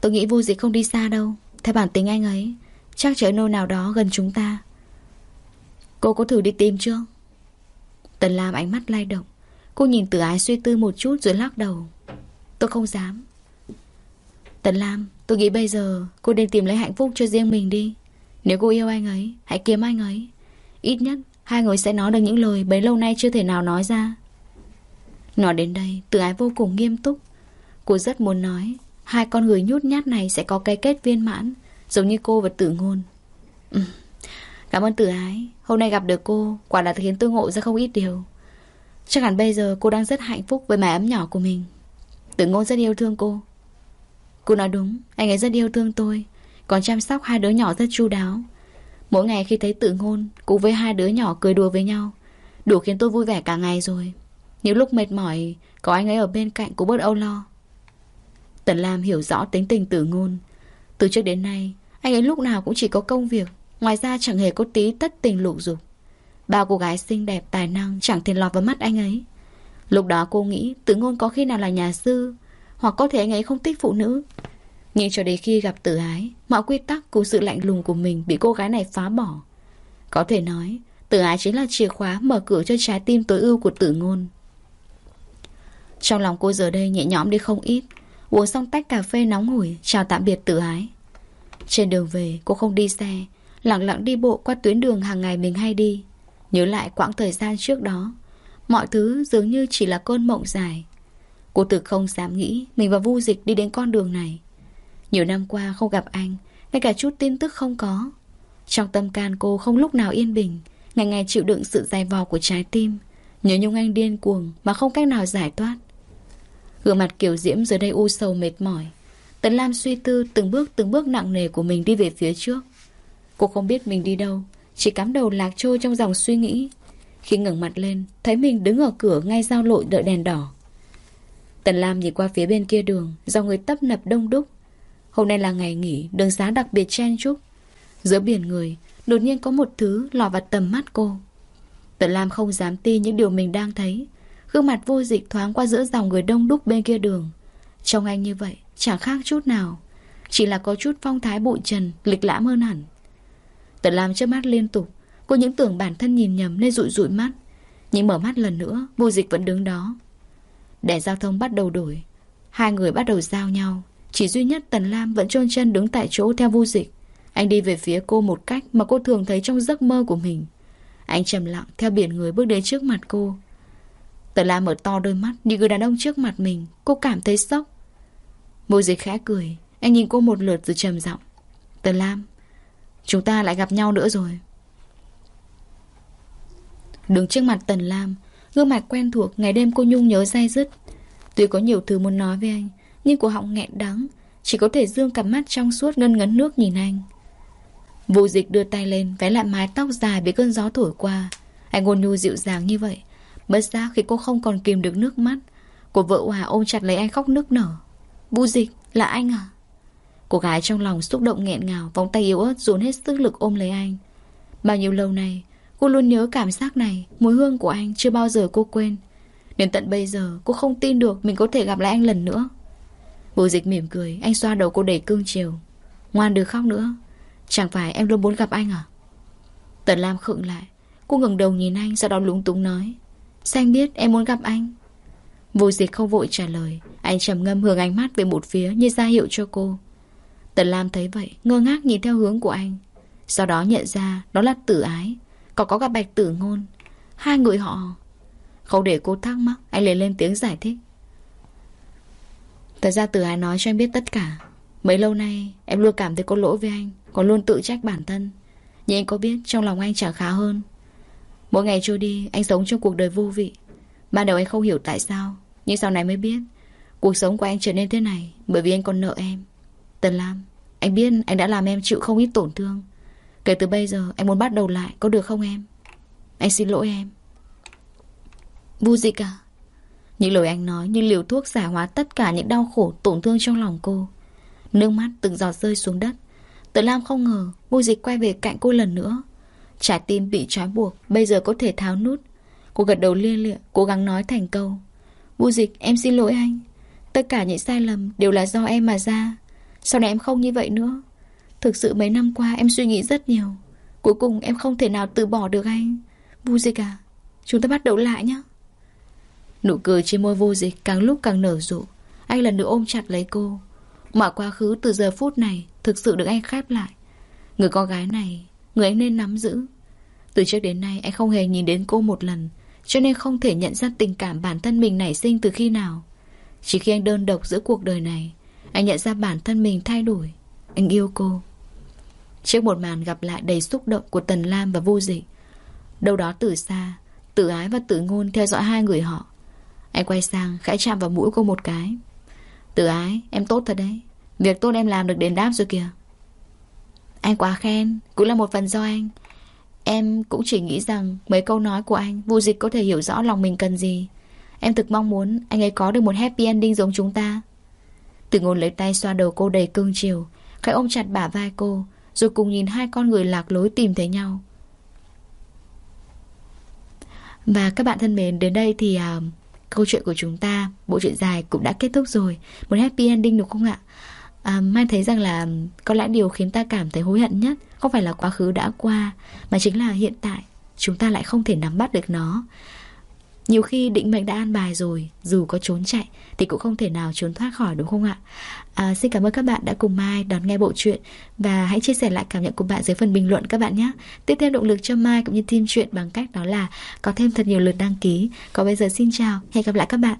Tôi nghĩ vô dịch không đi xa đâu. Theo bản tính anh ấy, Chắc trời nô nào đó gần chúng ta. Cô có thử đi tìm chưa? Tần Lam ánh mắt lay động. Cô nhìn từ ái suy tư một chút rồi lắc đầu. Tôi không dám. Tần Lam, Tôi nghĩ bây giờ cô nên tìm lấy hạnh phúc cho riêng mình đi. Nếu cô yêu anh ấy, Hãy kiếm anh ấy. Ít nhất, hai người sẽ nói được những lời bấy lâu nay chưa thể nào nói ra. Nói đến đây Từ ái vô cùng nghiêm túc. Cô rất muốn nói, Hai con người nhút nhát này sẽ có cái kết viên mãn, Giống như cô và tử ngôn. Ừ. Cảm ơn tử ái. Hôm nay gặp được cô, Quả là khiến tôi ngộ ra không ít điều. Chắc hẳn bây giờ cô đang rất hạnh phúc với mái ấm nhỏ của mình. Tử ngôn rất yêu thương cô. Cô nói đúng, Anh ấy rất yêu thương tôi, Còn chăm sóc hai đứa nhỏ rất chu đáo. Mỗi ngày khi thấy tử ngôn cùng với hai đứa nhỏ cười đùa với nhau, Đủ khiến tôi vui vẻ cả ngày rồi. Những lúc mệt mỏi, Có anh ấy ở bên cạnh cũng bớt âu lo. Tần Lam hiểu rõ tính tình tử ngôn. Từ trước đến nay, Anh ấy lúc nào cũng chỉ có công việc, Ngoài ra chẳng hề có tí tất tình lụ dục. Bao cô gái xinh đẹp, tài năng, Chẳng thể lọt vào mắt anh ấy. Lúc đó cô nghĩ tử ngôn có khi nào là nhà sư, Hoặc có thể anh ấy không thích phụ nữ. Nhưng cho đến khi gặp tử ái, Mọi quy tắc cùng sự lạnh lùng của mình Bị cô gái này phá bỏ. Có thể nói Tử ái chính là chìa khóa mở cửa cho trái tim tối ưu của tử ngôn. Trong lòng cô giờ đây nhẹ nhõm đi không ít, Uống xong tách cà phê nóng hổi, Chào tạm biệt tử ái. Trên đường về, cô không đi xe, Lặng lặng đi bộ qua tuyến đường hàng ngày mình hay đi. Nhớ lại quãng thời gian trước đó, Mọi thứ dường như chỉ là cơn mộng dài. Cô từ không dám nghĩ Mình và Vu Dịch đi đến con đường này. Nhiều năm qua không gặp anh, Ngay cả chút tin tức không có. Trong tâm can cô không lúc nào yên bình, Ngày ngày chịu đựng sự dày vò của trái tim, Nhớ nhung anh điên cuồng Mà không cách nào giải thoát. Gương mặt kiểu diễm giờ đây u sầu mệt mỏi. Tấn Lam suy tư từng bước từng bước nặng nề của mình đi về phía trước. Cô không biết mình đi đâu chỉ cắm đầu lạc trôi trong dòng suy nghĩ. Khi ngẩng mặt lên, Thấy mình đứng ở cửa ngay giao lộ đợi đèn đỏ. Tần Lam nhìn qua phía bên kia đường Do người tấp nập đông đúc. Hôm nay là ngày nghỉ, Đường xá đặc biệt chen chúc. Giữa biển người, Đột nhiên có một thứ lọt vào tầm mắt cô. Tần Lam không dám tin những điều mình đang thấy. Gương mặt vô dịch thoáng qua giữa dòng người đông đúc bên kia đường. Trông anh như vậy, Chẳng khác chút nào. Chỉ là có chút phong thái bụi trần, Lịch lãm hơn hẳn. Tần Lam chớp mắt liên tục. Cô những tưởng bản thân nhìn nhầm nên rụi rụi mắt. Nhưng mở mắt lần nữa, Vô dịch vẫn đứng đó. Đèn giao thông bắt đầu đổi. Hai người bắt đầu giao nhau. Chỉ duy nhất Tần Lam vẫn chôn chân đứng tại chỗ theo vô dịch. Anh đi về phía cô một cách Mà cô thường thấy trong giấc mơ của mình. Anh trầm lặng theo biển người bước đến trước mặt cô. Tần Lam mở to đôi mắt, Nhìn người đàn ông trước mặt mình. Cô cảm thấy sốc. Vô dịch khẽ cười. Anh nhìn cô một lượt rồi trầm giọng. Tần Lam Chúng ta lại gặp nhau nữa rồi. Đứng trước mặt Tần Lam, Gương mặt quen thuộc Ngày đêm cô Nhung nhớ dai dứt. Tuy có nhiều thứ muốn nói với anh, Nhưng cô họng nghẹn đắng, Chỉ có thể dương cặp mắt trong suốt ngân ngấn nước nhìn anh. Vô dịch đưa tay lên, Vẽ lại mái tóc dài bị cơn gió thổi qua. Anh ôn nhu dịu dàng như vậy, Bất giác khi cô không còn kìm được nước mắt, Cô vợ hòa ôm chặt lấy anh khóc nức nở. Vô dịch, là anh à? Cô gái trong lòng xúc động nghẹn ngào, Vòng tay yếu ớt dồn hết sức lực ôm lấy anh. Bao nhiêu lâu nay, Cô luôn nhớ cảm giác này, Mùi hương của anh chưa bao giờ cô quên. Đến tận bây giờ, cô không tin được Mình có thể gặp lại anh lần nữa. Bùi dịch mỉm cười, Anh xoa đầu cô đầy cương chiều. Ngoan được khóc nữa. Chẳng phải em luôn muốn gặp anh à? Tần Lam khựng lại, Cô ngừng đầu nhìn anh Sau đó lúng túng nói, Sao anh biết em muốn gặp anh? Vô dịch không vội trả lời, Anh trầm ngâm hướng ánh mắt về một phía Như ra hiệu cho cô. Tần Lam thấy vậy, ngơ ngác nhìn theo hướng của anh. Sau đó nhận ra đó là tử ái Còn có cả bạch tử ngôn. Hai người họ, Không để cô thắc mắc, Anh liền lên tiếng giải thích. Thật ra tử ái nói cho anh biết tất cả. Mấy lâu nay, em luôn cảm thấy có lỗi với anh, Còn luôn tự trách bản thân. Nhưng anh có biết, trong lòng anh chẳng khá hơn. Mỗi ngày trôi đi, anh sống trong cuộc đời vô vị. Ban đầu anh không hiểu tại sao, Nhưng sau này mới biết, Cuộc sống của anh trở nên thế này Bởi vì anh còn nợ em. Tần Lam, Anh biết anh đã làm em chịu không ít tổn thương. Kể từ bây giờ, anh muốn bắt đầu lại, Có được không em? Anh xin lỗi em. Vu gì cả Những lời anh nói như liều thuốc giải hóa tất cả những đau khổ, tổn thương trong lòng cô. Nước mắt từng giọt rơi xuống đất. Tần Lam không ngờ Vu dịch quay về cạnh cô lần nữa. Trái tim bị trói buộc, Bây giờ có thể tháo nút. Cô gật đầu lia lịa, Cố gắng nói thành câu. Vu dịch em xin lỗi anh. Tất cả những sai lầm đều là do em mà ra. Sau này em không như vậy nữa. Thực sự mấy năm qua em suy nghĩ rất nhiều. Cuối cùng em không thể nào từ bỏ được anh. Vô dịch à Chúng ta bắt đầu lại nhé Nụ cười trên môi vô dịch càng lúc càng nở rộ. Anh lần nữa ôm chặt lấy cô. Mọi quá khứ từ giờ phút này Thực sự được anh khép lại. Người con gái này, Người anh nên nắm giữ. Từ trước đến nay anh không hề nhìn đến cô một lần, Cho nên không thể nhận ra tình cảm bản thân mình nảy sinh từ khi nào. Chỉ khi anh đơn độc giữa cuộc đời này anh nhận ra bản thân mình thay đổi. Anh yêu cô. Trước một màn gặp lại đầy xúc động của Tần Lam và Vô Dị, Đâu đó từ xa Tự ái và tự ngôn theo dõi hai người họ. Anh quay sang, khẽ chạm vào mũi cô một cái. Tự ái, em tốt thật đấy. Việc tốt em làm được đền đáp rồi kìa. Anh quá khen, Cũng là một phần do anh. Em cũng chỉ nghĩ rằng mấy câu nói của anh Vô dịch có thể hiểu rõ lòng mình cần gì. Em thực mong muốn anh ấy có được một happy ending giống chúng ta. Từ ngôn lấy tay xoa đầu cô đầy cương chiều Khẽ ôm chặt bả vai cô Rồi cùng nhìn hai con người lạc lối tìm thấy nhau. Và các bạn thân mến Đến đây thì uh, câu chuyện của chúng ta Bộ truyện dài cũng đã kết thúc rồi. Một happy ending đúng không ạ? À, Mai thấy rằng là có lẽ điều khiến ta cảm thấy hối hận nhất Không phải là quá khứ đã qua Mà chính là hiện tại. Chúng ta lại không thể nắm bắt được nó nhiều khi định mệnh đã an bài rồi Dù có trốn chạy Thì cũng không thể nào trốn thoát khỏi đúng không ạ? À, Xin cảm ơn các bạn đã cùng Mai đón nghe bộ truyện Và hãy chia sẻ lại cảm nhận của bạn dưới phần bình luận các bạn nhé. Tiếp theo động lực cho Mai cũng như team chuyện Bằng cách đó là có thêm thật nhiều lượt đăng ký. Còn bây giờ xin chào Hẹn gặp lại các bạn.